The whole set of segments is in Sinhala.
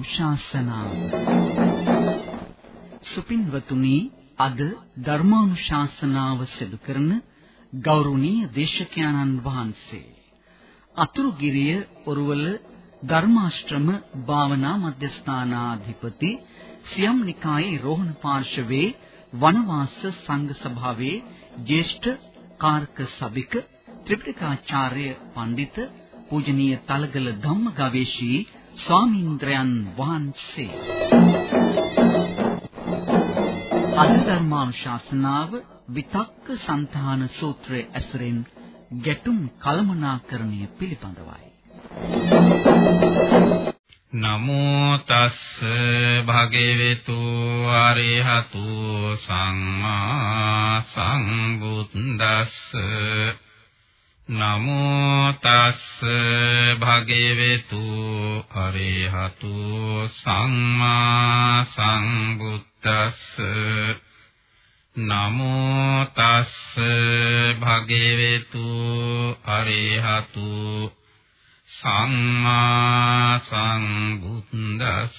ධර්මානුශාසනාව සුපින්වතුනි අද ධර්මානුශාසනාව සිදු කරන ගෞරවනීය දේශකයන්න් වහන්සේ. අතුරුගිරිය ඔරුවල ධර්මාශ්‍රම භාවනා මධ්‍යස්ථානාධිපති සියම් නිකායේ රෝහණ පාර්ශවයේ වනවාස සංඝ සභාවේ ජේෂ්ඨ කාර්ක සභික ත්‍රිපිටකාචාර්ය පඬිත පූජනීය තලගල ධම්ම ගවේෂී ස්වාමීන්ද්‍රයන් වහන්සේ අද ධර්මානුශාසනාව විතක්ක සංධාන සූත්‍රයේ ඇසුරෙන් ගැටුම් කලමනාකරණය පිළිබඳවයි. නමෝ තස්ස භගේවතු ආරහතු සම්මා සම්බුද්දස්ස නමෝ තස්ස භගේවතු අරහතු සම්මා සම්බුද්දස්ස නමෝ තස්ස භගේවතු අරහතු සම්මා සම්බුද්දස්ස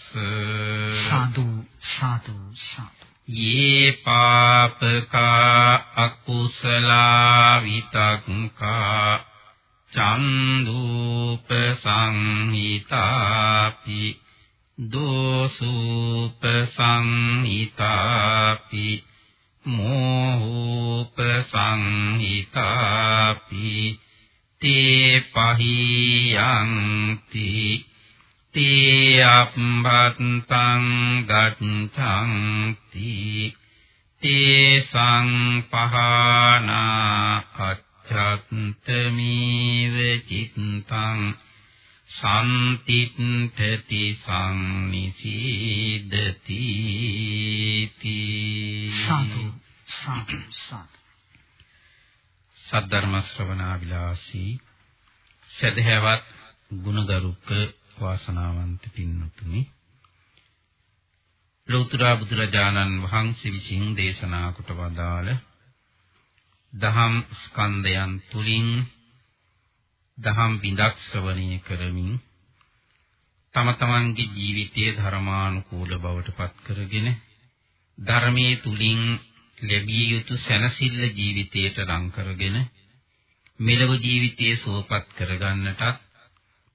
සාදු සාදු සාදු ये පාපකා අකුසලා විතක්කා චන්දුප සංහිතාපි දෝසුප සංහිතාපි මෝහූප සංහිතාපි තේ පහියන්ති තේ අප්පත්තං ගච්ඡanti තේ සංපහානා අච්ඡත්තමීව චිත්තං සම්තිත්ථති සංනිසීදති සාදු සාදු සාදු සද්ධර්ම ශ්‍රවණා විලාසී සදහැවත් ගුණගරුක වාසනාවන්ත පින්වතුනි ලෝතර බුදුරජාණන් වහන්සේ විසින් දේශනා කොට වදාළ දහම් ස්කන්ධයන් තුලින් දහම් බිඳක් ශ්‍රවණය කරමින් තම තමන්ගේ ජීවිතයේ ධර්මානුකූල බවට පත් කරගෙන ධර්මයේ තුලින් ලැබිය යුතු සැනසෙල්ල ජීවිතයට ලං කරගෙන මෙලව ජීවිතයේ සුවපත් කරගන්නටත්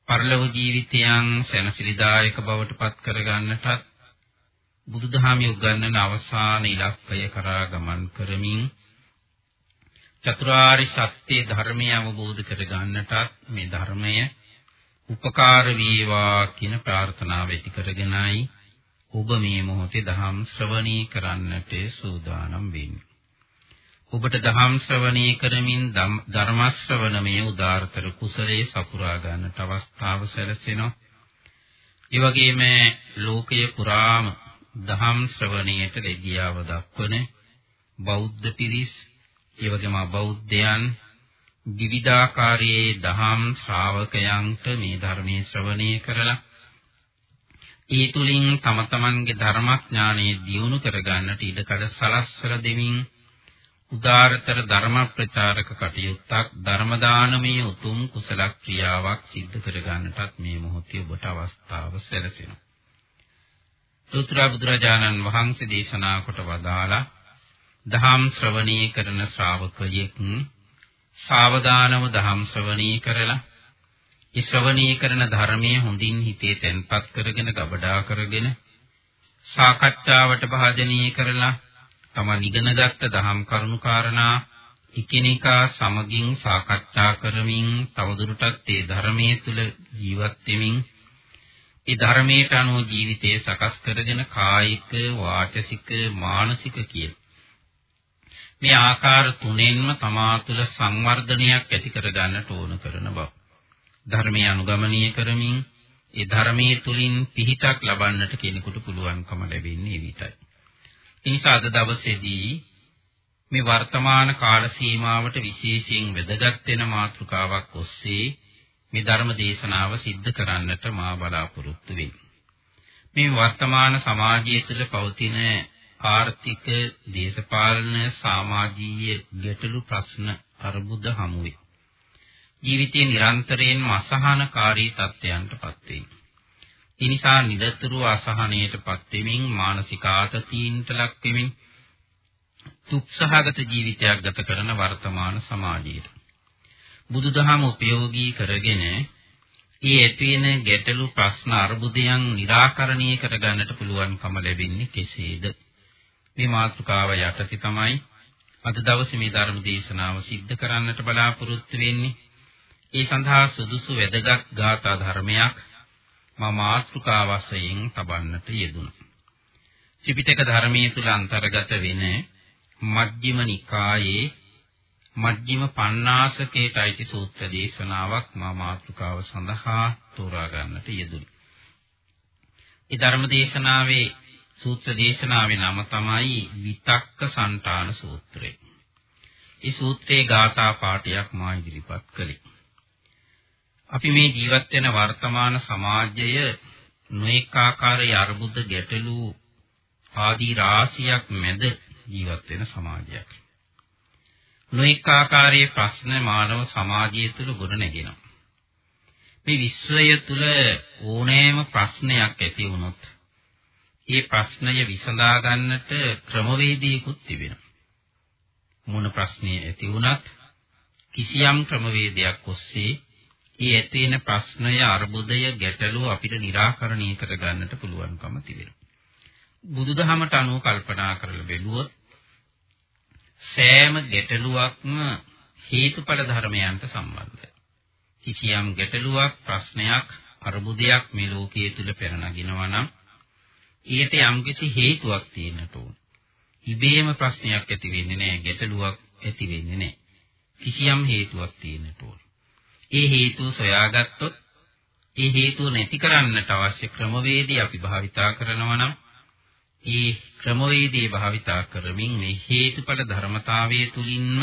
පරලොව ජීවිතයන් සැනසිලිදායක බවට පත් කරගන්නටත් බුදුදහමේ උගන්වන අවසාන ඉලක්කය කරා ගමන් කරමින් චතුරාරි සත්‍ය ධර්මය අවබෝධ කරගන්නටත් මේ ධර්මය උපකාර වේවා කියන ප්‍රාර්ථනාව ඇති කරගෙනයි ඔබ මේ මොහොතේ දහම් ශ්‍රවණී කරන්නට සූදානම් වෙන්නේ. ඔබට දහම් ශ්‍රවණී කරමින් ධර්ම ශ්‍රවණමය උදාාරතර කුසලයේ සපුරා ගන්නට අවස්ථාව සැලසෙනවා. ඒ වගේම ලෝකයේ පුරාම දහම් ශ්‍රවණයට ලැබියාව දක්වන බෞද්ධ පිරිස්, ඒ වගේම බෞද්ධයන් විවිධාකාරයේ දහම් ශ්‍රාවකයන්ට මේ ධර්මයේ ශ්‍රවණය කරලා ඒ තුලින් තම තමන්ගේ ධර්මඥානෙ දියුණු කරගන්නට ඉඩකඩ සලස්සලා දෙමින් උදාරතර ධර්ම ප්‍රචාරක කටයුත්තක් ධර්ම දානමය උතුම් කුසල ක්‍රියාවක් සිද්ධ කර ගන්නටත් මේ මොහොතේ ඔබට අවස්ථාව සැලසෙනවා. සූත්‍ර බුදුරජාණන් වහන්සේ දේශනා කොට වදාලා දහම් ශ්‍රවණී කරන ශ්‍රාවකයෙක් සාවධානව දහම් ශ්‍රවණී කරලා ඒ ශ්‍රවණී කරන ධර්මයේ හොඳින් හිතේ තැන්පත් කරගෙන ගබඩා කරගෙන සාකච්ඡාවට භාජනීය කරලා තමන් ඉගෙනගත්ත දහම් කරුණු කාරණා එකිනෙකා සමගින් සාකච්ඡා කරමින් තවදුරටත් ඒ ධර්මයේ තුල ජීවත් වෙමින් ඒ ධර්මයට අනුව ජීවිතය සකස් කරගෙන කායික වාචසික මානසික කියන මේ ආකාර තුනෙන්ම තමා තුළ සංවර්ධනයක් ඇති කර ගන්නට ඕන කරන බව. ධර්මයේ අනුගමනය කරමින් ඒ ධර්මයේ තුලින් පිහිටක් ලබන්නට කෙනෙකුට පුළුවන්කම ලැබෙන්නේ විතරයි නිසා අද දවසේදී මේ වර්තමාන කාල සීමාවට විශේෂයෙන් වැදගත් වෙන මාතෘකාවක් ඔස්සේ මේ ධර්ම දේශනාව සිද්ධ කරන්නට මා බලාපොරොත්තු වෙමි. මේ වර්තමාන සමාජය තුළ පවතින ආර්ථික, දේශපාලන, සමාජීය ගැටලු ප්‍රශ්න අර්බුද හමුවේ. ජීවිතයේ නිරන්තරයෙන්ම අසහනකාරී තත්ත්වයන්ටපත් වෙනවා. ඒ නිසා නිරතුරුව අසහනයටපත් වෙමින් මානසික ආතතියින්ට ලක් වෙමින් තුක්සහගත ජීවිතයක් ගත කරන වර්තමාන සමාජයේ බුදුදහම උපයෝගී කරගෙන ඒ ඇති වෙන ගැටලු ප්‍රශ්න අර්බුදයන් निराකරණය කරගන්නට පුළුවන්කම ලැබෙන්නේ කෙසේද? මේ මාතෘකාව යටතේ තමයි අද දවසේ මේ ධර්ම දේශනාව සිද්ධ කරන්නට බලාපොරොත්තු වෙන්නේ. ඒ සඳහා සුදුසු වැදගත් ගාථා ධර්මයක් මම මාතෘකා වශයෙන් තබන්නට යෙදුණා. ත්‍රිපිටක ධර්මයේ තුල අන්තර්ගත වෙන මජ්ක්‍ධිම නිකායේ මජ්ක්‍ධිම පඤ්ඤාසකේට අයිති සූත්‍ර දේශනාවක් මා මාතෘකාව සඳහා තෝරා ගන්නට යෙදුණි. ඒ ධර්ම දේශනාවේ සූත්‍ර දේශනාවේ නම තමයි විතක්ක සන්තාන සූත්‍රය. ඒ සූත්‍රයේ ගාථා පාඨයක් මා ඉදිරිපත් කළේ. අපි මේ ජීවත් වෙන වර්තමාන සමාජය නොඑක ආකාරයේ අරුබුද ගැටලු ආදී රාශියක් මැද ජීවත් වෙන සමාජයක්. නොඑක ආකාරයේ ප්‍රශ්න මානව සමාජය තුළ ගොඩනැගෙනවා. මේ විශ්වය තුළ ඕනෑම ප්‍රශ්නයක් ඇති වුණොත් ඒ ප්‍රශ්නය විසඳා ගන්නට ක්‍රමවේදයකුත් තිබෙනවා. මොන ප්‍රශ්නේ ඇති වුණත් කිසියම් ක්‍රමවේදයක් ඔස්සේ ඒ ඇති වෙන ප්‍රශ්නය, අර්බුදය, ගැටලුව අපිට निराකරණය කර ගන්නට පුළුවන්කම තිබෙනවා. බුදුදහමට අනුව කල්පනා කරලා බැලුවොත් සෑම ගැටලුවක්ම හේතුඵල ධර්මයන්ට සම්බන්ධයි. කිසියම් ගැටලුවක්, ප්‍රශ්නයක්, අර්බුදයක් මේ ලෝකයේ තුල පෙර නගිනවා නම් ඊට යම්කිසි හේතුවක් තියෙන්නට ඕන. ඉබේම ප්‍රශ්නයක් ඇති වෙන්නේ නැහැ, ගැටලුවක් ඇති වෙන්නේ නැහැ. කිසියම් හේතුවක් තියෙන්නට ඕන. ඒ හේතුව සොයාගත්තොත් ඒ හේතුව නැති කරන්නට අවශ්‍ය ක්‍රමවේදී අපි භාවිතා කරනවා නම් ඒ ක්‍රමවේදී භාවිතා කරමින් මේ හේතුඵල ධර්මතාවයේ තුලින්ම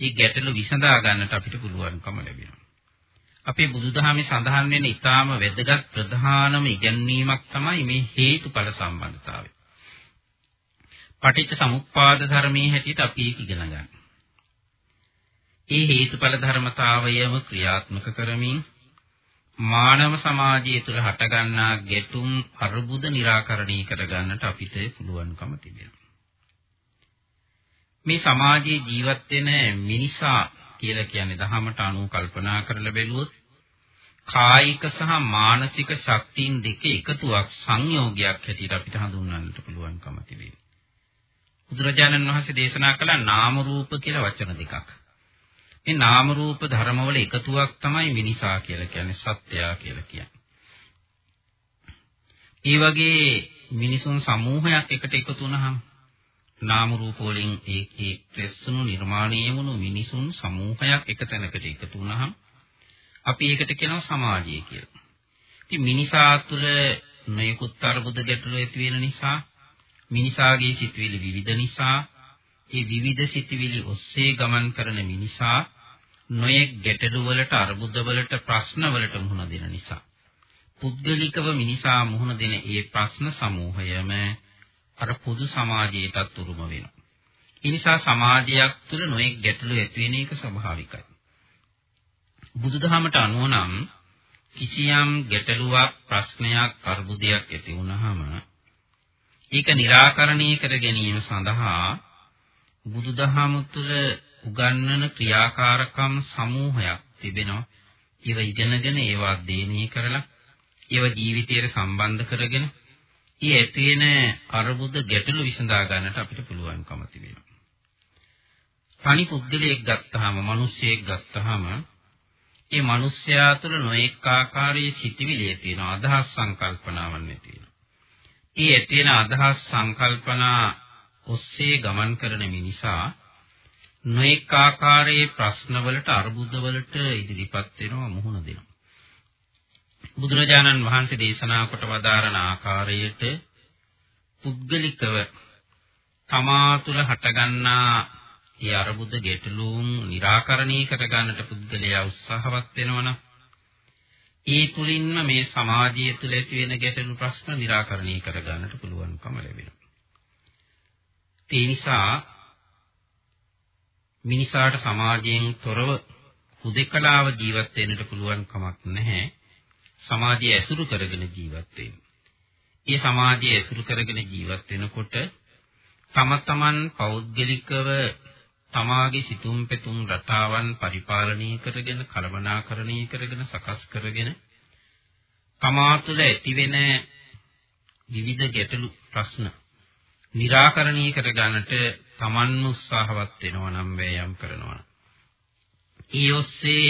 ඒ ගැටලු විසඳා ගන්නට අපිට පුළුවන්කම ලැබෙනවා. අපේ බුදුදහමේ සඳහන් වෙන ඊටාම වැදගත් ප්‍රධානම ඉගැන්වීමක් තමයි මේ හේතුඵල සම්බන්ධතාවය. පටිච්ච සමුප්පාද ධර්මයේ හැටියට අපි ඒක ඉගෙන ගන්න. ඒ හේතුඵල ධර්මතාවයම ක්‍රියාත්මක කරමින් මානව සමාජය තුළ හටගන්නා ගැටුම් අරුබුද निराකරණය කරගන්නට අපිට පුළුවන්කම තිබෙනවා. මේ සමාජයේ ජීවත් වෙන මිනිසා කියලා කියන්නේ දහමට අනුව කල්පනා කරලා බැලුවොත් කායික සහ මානසික ශක්තියින් දෙක එකතුවක් සංයෝගයක් හැටියට අපිට හඳුන්වන්නට පුළුවන්කම තිබෙනවා. බුදුරජාණන් වහන්සේ දේශනා කළ නාම රූප කියලා වචන දෙකක්. මේ නාම රූප ධර්මවල එකතුවක් තමයි මිනිසා කියලා කියන්නේ සත්‍යයා කියලා කියන්නේ. ඒ වගේ මිනිසුන් සමූහයක් එකට එකතු වුණාම නාම රූප වලින් ඒකේ ප්‍රස්සුණු නිර්මාණය වුණු මිනිසුන් සමූහයක් එක තැනකට එකතු වුණාම අපි ඒකට කියනවා සමාජය කියලා. ඉතින් මිනිසා තුළ නොයෙකුත් අරුබුද ගැටලු ඇති වෙන නිසා මිනිසාගේ සිතුවිලි විවිධ නිසා ඒ විවිධ සිතුවිලි ඔස්සේ ගමන් කරන මිනිසා නොයෙක් ගැටලු වලට අරුබුද වලට ප්‍රශ්න වලට මුහුණ දෙන නිසා පුද්ගලිකව මිනිසා මුහුණ දෙන ඒ ප්‍රශ්න සමූහයම අර පොදු සමාජයටත් උරුම වෙනවා. ඒ නිසා සමාජයක් තුළ නොයෙක් ගැටලු ඇති වෙන එක ස්වභාවිකයි. බුදුදහමට අනුව නම් කිසියම් ගැටලුවක් ප්‍රශ්නයක් අරුබුදයක් ඇති වුනහම ඒක निराකරණය කර ගැනීම සඳහා බුදුදහම තුළ උගන්වන ක්‍රියාකාරකම් සමූහයක් තිබෙනවා. ඒව ඉගෙනගෙන ඒවා අධ්‍යයනය කරලා ඒව ජීවිතයට සම්බන්ධ කරගෙන ඊ ඇති වෙන අරුබුද ගැටලු විසඳා ගන්නට අපිට පුළුවන්කම තිබෙනවා. තනි පුද්ගලයෙක් ගත්තාම, මිනිස්සෙක් ගත්තාම ඒ මිනිස්යා තුළ නොඑක ආකාරයේ සිටිවිලි තියෙනවා, අදහස් සංකල්පනාවන් තියෙනවා. ඒ ඇති වෙන අදහස් සංකල්පනා ඔස්සේ ගමන් කරන මිනිසා නොඑක ආකාරයේ ප්‍රශ්නවලට අරුබුදවලට ඉදිරිපත් වෙනවා මුහුණ දෙනවා. බුදුරජාණන් වහන්සේ දේශනා කොට වදාරන ආකාරයට පුද්ගලිකව තමා තුළ හටගන්නා ඒ අරුබුද ගැටලුම් निराකරණය කර ගන්නට පුද්ගලයා උත්සාහවත් වෙනවනම් ඒ තුලින්ම මේ සමාජය තුළ ඇති වෙන ගැටලු ප්‍රශ්න निराකරණය කර ගන්නට පුළුවන්කම ලැබෙනවා. ඒ නිසා මිනිසාට සමාජයෙන් තොරව හුදෙකලාව ජීවත් වෙන්නට පුළුවන් කමක් නැහැ. සමාජය ඇසුරු කරගෙන ජීවත් වෙන්නේ. ඒ සමාජය ඇසුරු කරගෙන ජීවත් වෙනකොට තම තමන් පෞද්ගලිකව තමාගේ සිතුම් පෙතුම් රටාවන් පරිපාලනය කරගෙන කළමනාකරණය කරගෙන සකස් කරගෙන තමා තුළ ඇතිවෙන විවිධ ගැටලු ප්‍රශ්න निराකරණය කර ගන්නට තමන් උත්සාහවත් වෙනවා නම් වෑයම් කරනවා. ඊ ඔස්සේ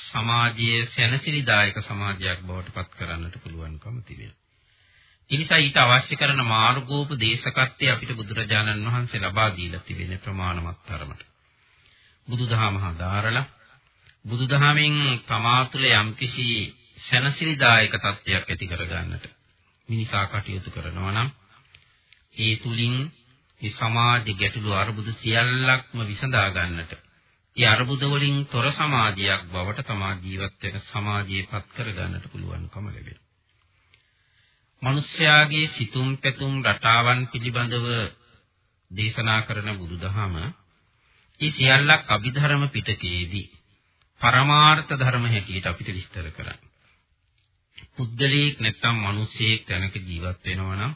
සමාජයේ සැනසිලිදායක සමාජයක් බවට පත් කරන්නට පුළුවන්කම තිබෙනවා. එනිසා ඊට අවශ්‍ය කරන මාර්ගෝපදේශකත්වය අපිට බුදුරජාණන් වහන්සේ ලබා දීලා තිබෙන ප්‍රමාණවත් තරමට. බුදුදහම හදාරලා බුදුදහමෙන් තමා තුළ යම්කිසි සැනසිලිදායක තත්ත්වයක් ඇති කර ගන්නට මිනිසා කටයුතු කරනවා නම් ඒ තුලින් මේ සමාජ ගැටලු අරුබුද සියල්ලක්ම විසඳා ගන්නට ඒ අරුබුද වලින් තොර සමාජයක් බවට තමා ජීවත් වෙන සමාජයපත් කර ගන්නට පුළුවන්කම ලැබෙනවා. මිනිස්යාගේ සිතුම් පැතුම් රටාවන් පිළිබඳව දේශනා කරන බුදුදහම ඒ සියල්ලක් අභිධර්ම පිටකයේදී පරමාර්ථ ධර්ම හැටියට අපිට විස්තර කරන්නේ. පුද්ගලයෙක් නැත්නම් මිනිසෙක් තැනක ජීවත් වෙනවා නම්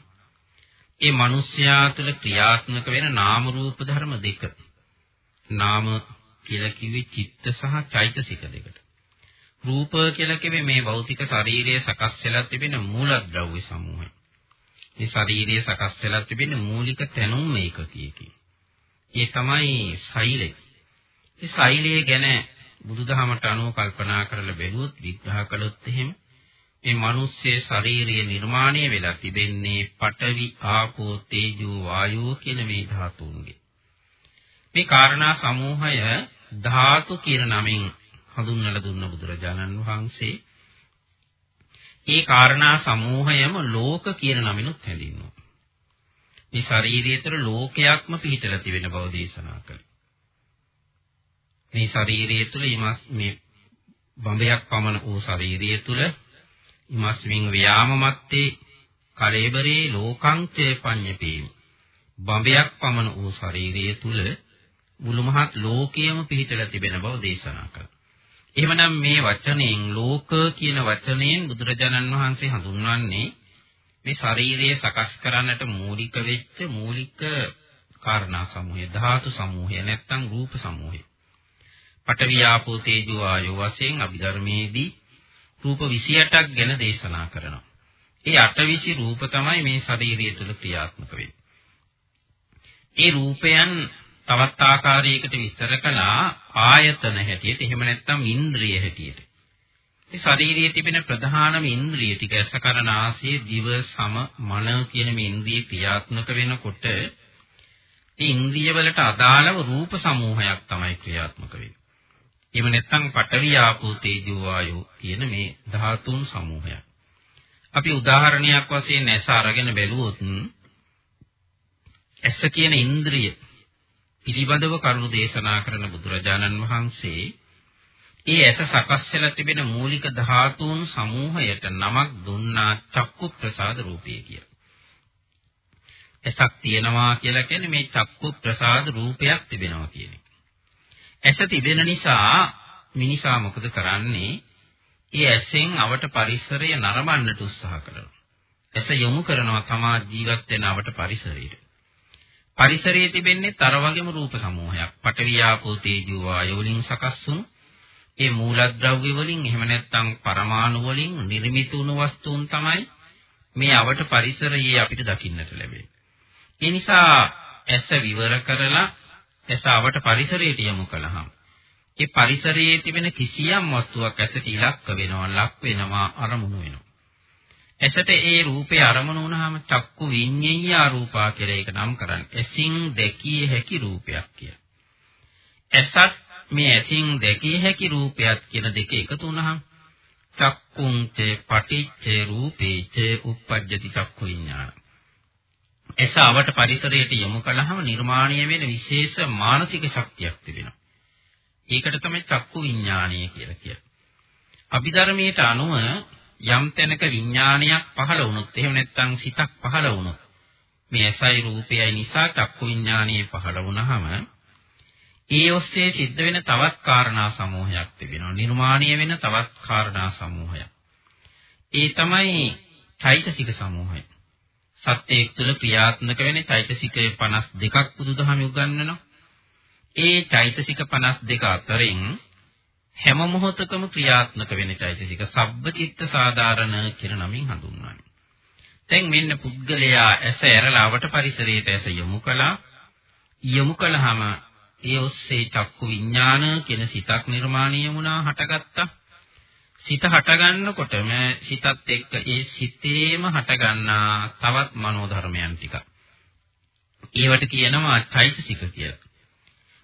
ඒ මිනිස්යා තුළ ක්‍රියාත්මක වෙන නාම රූප ධර්ම දෙක. නාම කියලා කිව්වේ චිත්ත සහ චෛතසික දෙකට. රූප කියලා කිව්වේ මේ භෞතික ශරීරය සකස් වෙලා තිබෙන මූලද්‍රව්‍ය සමූහය. මේ ශරීරය සකස් වෙලා තිබෙන මූලික තැනුම් මේකකයකි. ඒ තමයි සෛලය. මේ සෛලය ගැන බුදුදහමට අනුව කල්පනා කරලා බැලුවොත් විග්‍රහ කළොත් එහෙම මේ මිනිස්සේ ශාරීරිය නිර්මාණය වෙලා තිබෙන්නේ පඨවි ආපෝ තේජෝ වායෝ කියන මේ ධාතුන්ගේ. මේ කාරණා සමූහය ධාතු කියන නමින් හඳුන්වලා දුන්න බුදුරජාණන් වහන්සේ ඒ කාරණා සමූහයම ලෝක කියන නමිනුත් හැඳින්වුවා. මේ ශාරීරිය තුළ ලෝකයක්ම පිහිටලා තිබෙන බව දේශනා කළා. මේ ශාරීරිය තුළ මේ බඹයක් පමණ වූ ශාරීරිය තුළ ඉමස්මින් ව්‍යාමමත්තේ කලේබරේ ලෝකංචේ පඤ්ඤපේමි. බඹයක් පමණ වූ ශරීරය තුල මුළු මහත් ලෝකයම පිහිටලා තිබෙන බව දේශනා කළා. එහෙමනම් මේ වචනයෙන් ලෝක කියන වචනයෙන් බුදුරජාණන් වහන්සේ හඳුන්වන්නේ මේ ශරීරය සකස් කරන්නට මූලික වෙච්ච මූලික කාරණා සමූහය ධාතු සමූහය නැත්නම් රූප සමූහය. පඨවියාපෝ තේජෝ ආයෝ වශයෙන් අභිධර්මයේදී රූප 28ක් ගැන දේශනා කරනවා. ඒ 8විසි රූප තමයි මේ ශරීරය තුළ ක්‍රියාත්මක වෙන්නේ. ඒ රූපයන් තවත් ආකාරයකට විස්තර කළා ආයතන හැටියට එහෙම නැත්නම් ඉන්ද්‍රිය හැටියට. මේ ශරීරයේ තිබෙන ප්‍රධානම ඉන්ද්‍රිය ටික ඇස කන නාසය දිව සම මන කියන මේ ඉන්ද්‍රිය ක්‍රියාත්මක වෙනකොට ඒ ඉන්ද්‍රිය වලට අදාළව රූප සමූහයක් තමයි ක්‍රියාත්මක වෙන්නේ. එහෙම නැත්නම් පඨවි ආපෝ තේජෝ වායෝ කියන මේ ධාතුන් සමූහයක්. අපි උදාහරණයක් වශයෙන් ඇස අරගෙන බැලුවොත් ඇස කියන ඉන්ද්‍රිය පිළිබඳව කරුණු දේශනා කරන බුදුරජාණන් වහන්සේ ඒ ඇස සකස් වෙලා තිබෙන මූලික ධාතුන් සමූහයට නමක් දුන්නා චක්කු ප්‍රසාද රූපය කියලා. ඇසක් තියෙනවා කියලා කියන්නේ මේ චක්කු ප්‍රසාද රූපයක් තිබෙනවා කියන එක. ඇස තිබෙන නිසා මිනිසා මොකද කරන්නේ? ඒ ඇසෙන් අවට පරිසරය නරඹන්නට උත්සාහ කරනවා. ඇස යොමු කරනවා තමා ජීවත් වෙන අවට පරිසරයට. පරිසරයේ තිබෙන්නේ තර වගේම රූප සමූහයක්. පඨවි ආපෝ තේජෝ වායෝ වලින් සකස් වුණු ඒ මූලද්‍රව්‍ය වලින් එහෙම නැත්නම් පරමාණු වලින් නිර්මිත වුණු වස්තුන් තමයි මේ අවට පරිසරයේ අපිට දකින්නට ලැබෙන්නේ. ඒ නිසා ඇස විවර කරලා ඇසවට පරිසරයට යොමු කළාම ඒ පරිසරයේ තිබෙන කිසියම් වස්තුවක් ඇසට ඉලක්ක වෙනවා ලක් වෙනවා අරමුණු වෙනවා. ඇසට ඒ රූපේ අරමුණු වුණාම චක්කු විඤ්ඤාය රූපා කියලා ඒක නම් කරන්නේ ඇසින් දැකිය හැකි රූපයක් කිය. ඇසත් මේ ඇසින් දැකිය හැකි රූපයක් කියන දෙක එකතු වුණාම චක්කුං චේ පටිච්චේ රූපේචේ uppajjati චක්කු විඤ්ඤාණ. එස අවට පරිසරයට යොමු කළාම නිර්මාණය වෙන විශේෂ මානසික ශක්තියක් තිබෙනවා. ඒකට තමයි චක්කු විඥානය කියලා කියන්නේ. අභිධර්මයට අනුව යම් තැනක විඥානයක් පහළ වුණොත් එහෙම නැත්නම් සිතක් පහළ වුණොත් මේ ඇසයි රූපයයි නිසා චක්කු විඥානය පහළ වුණාම ඒ ඔස්සේ සිද්ධ වෙන තවත් කාරණා සමූහයක් තිබෙනවා. නිර්මාණය වෙන තවත් කාරණා සමූහයක්. ඒ තමයි චෛතසික සමූහය. සත්‍යයක් තුළ ක්‍රියාත්මක වෙන චෛතසික 52ක් බුදුදහම උගන්වනවා. ඒ චෛතසික 52 අතරින් හැම මොහොතකම ක්‍රියාත්මක වෙන චෛතසික සබ්බචිත්ත සාධාරණ කියන නමින් හඳුන්වන්නේ. දැන් මෙන්න පුද්ගලයා ඇස ඇරලා අවට පරිසරයට ඇස යොමු කළා. යොමු කළාම ඒ ඔස්සේ චක්කු විඥාන කියන සිතක් නිර්මාණය වුණා හටගත්තා. සිත හටගන්නකොටම සිතත් එක්ක ඒ සිතේම හටගන්නා තවත් මනෝ ධර්මයන් ටික. ඒවට කියනවා චෛතසික කියලා.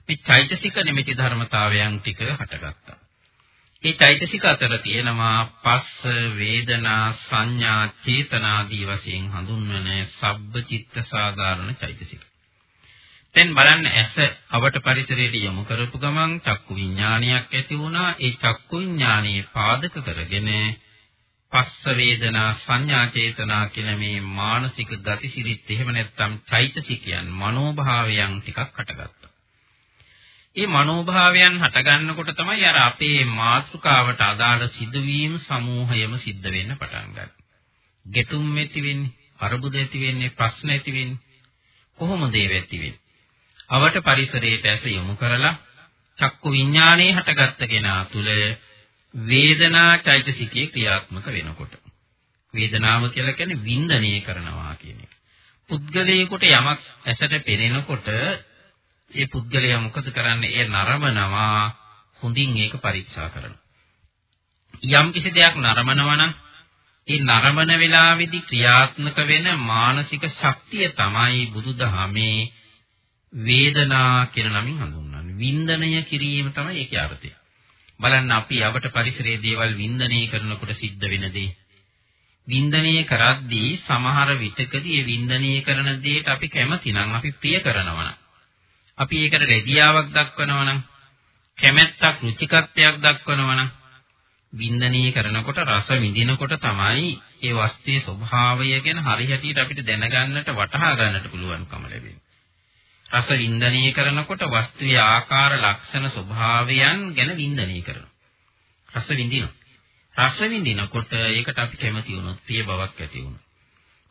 මේ චෛතසික නිමිති ධර්මතාවයන් ටික හටගත්තා. ඒ චෛතසික අතර තියෙනවා පස්ස වේදනා සංඥා චේතනාදී වශයෙන් හඳුන්වන සබ්බචිත්ත සාධාරණ චෛතසික. දැන් බලන්න ඇස අවට පරිසරයට යොමු කරපු ගමන් චක්කු විඥානයක් ඇති වුණා. ඒ චක්කු විඥානයේ පාදක කරගෙන පස්ස වේදනා සංඥා චේතනා කියන මේ මානසික ගතිසිරිත් එහෙම නැත්නම් චෛතසිකයන් මනෝභාවයන් ටිකක් හටගත්තා. මේ මනෝභාවයන් හටගන්නකොට තමයි අර අපේ මාතෘකාවට අදාළ සිදුවීම් සමූහයම සිද්ධ වෙන්න පටන් ගන්නේ. ගැටුම් ඇති වෙන්නේ, අරුබුද ඇති වෙන්නේ, ප්‍රශ්න ඇති වෙන්නේ. කොහොමද ඒ ඇති වෙන්නේ? අවට පරිසරයට ඇස යොමු කරලා චක්කු විඥානයේ හටගත්ත කෙනා තුල වේදනා චෛතසිකයේ ක්‍රියාත්මක වෙනකොට වේදනාව කියලා කියන්නේ වින්දනය කරනවා කියන එක. පුද්ගලයෙකුට යමක් ඇසට පෙනෙනකොට ඒ පුද්ගලයා මොකද කරන්නේ? ඒ නරඹනවා හොඳින් ඒක පරීක්ෂා කරනවා. යම් කිසි දෙයක් නරඹනවා නම් ඒ නරඹන වෙලාවේදී ක්‍රියාත්මක වෙන මානසික ශක්තිය තමයි බුදුදහමේ වේදනා කියන නමින් හඳුන්වන්නේ. වින්දනය කිරීම තමයි ඒකේ අර්ථය. බලන්න අපි යවට පරිසරයේ දේවල් වින්දනය කරනකොට සිද්ධ වෙන දේ. වින්දනය කරද්දී සමහර විටකදී ඒ වින්දනය කරන දේට අපි කැමති නම් අපි ප්‍රිය කරනවා අපි ඒකට රැදියාවක් දක්වනවා නම් කැමැත්තක් රුචිකත්වයක් දක්වනවා නම් වින්දනය කරනකොට රස විඳිනකොට තමයි ඒ වස්තුවේ ස්වභාවය ගැන හරියටියට අපිට දැනගන්නට වටහා ගන්නට පුළුවන්කම ලැබෙන්නේ. රස වින්දනය කරනකොට වස්තුවේ ආකාර ලක්ෂණ ස්වභාවයන් ගැන වින්දනය කරනවා. රස විඳිනවා. රස විඳිනකොට ඒකට අපි කැමති වුණොත් ප්‍රිය බවක් ඇති වුණා.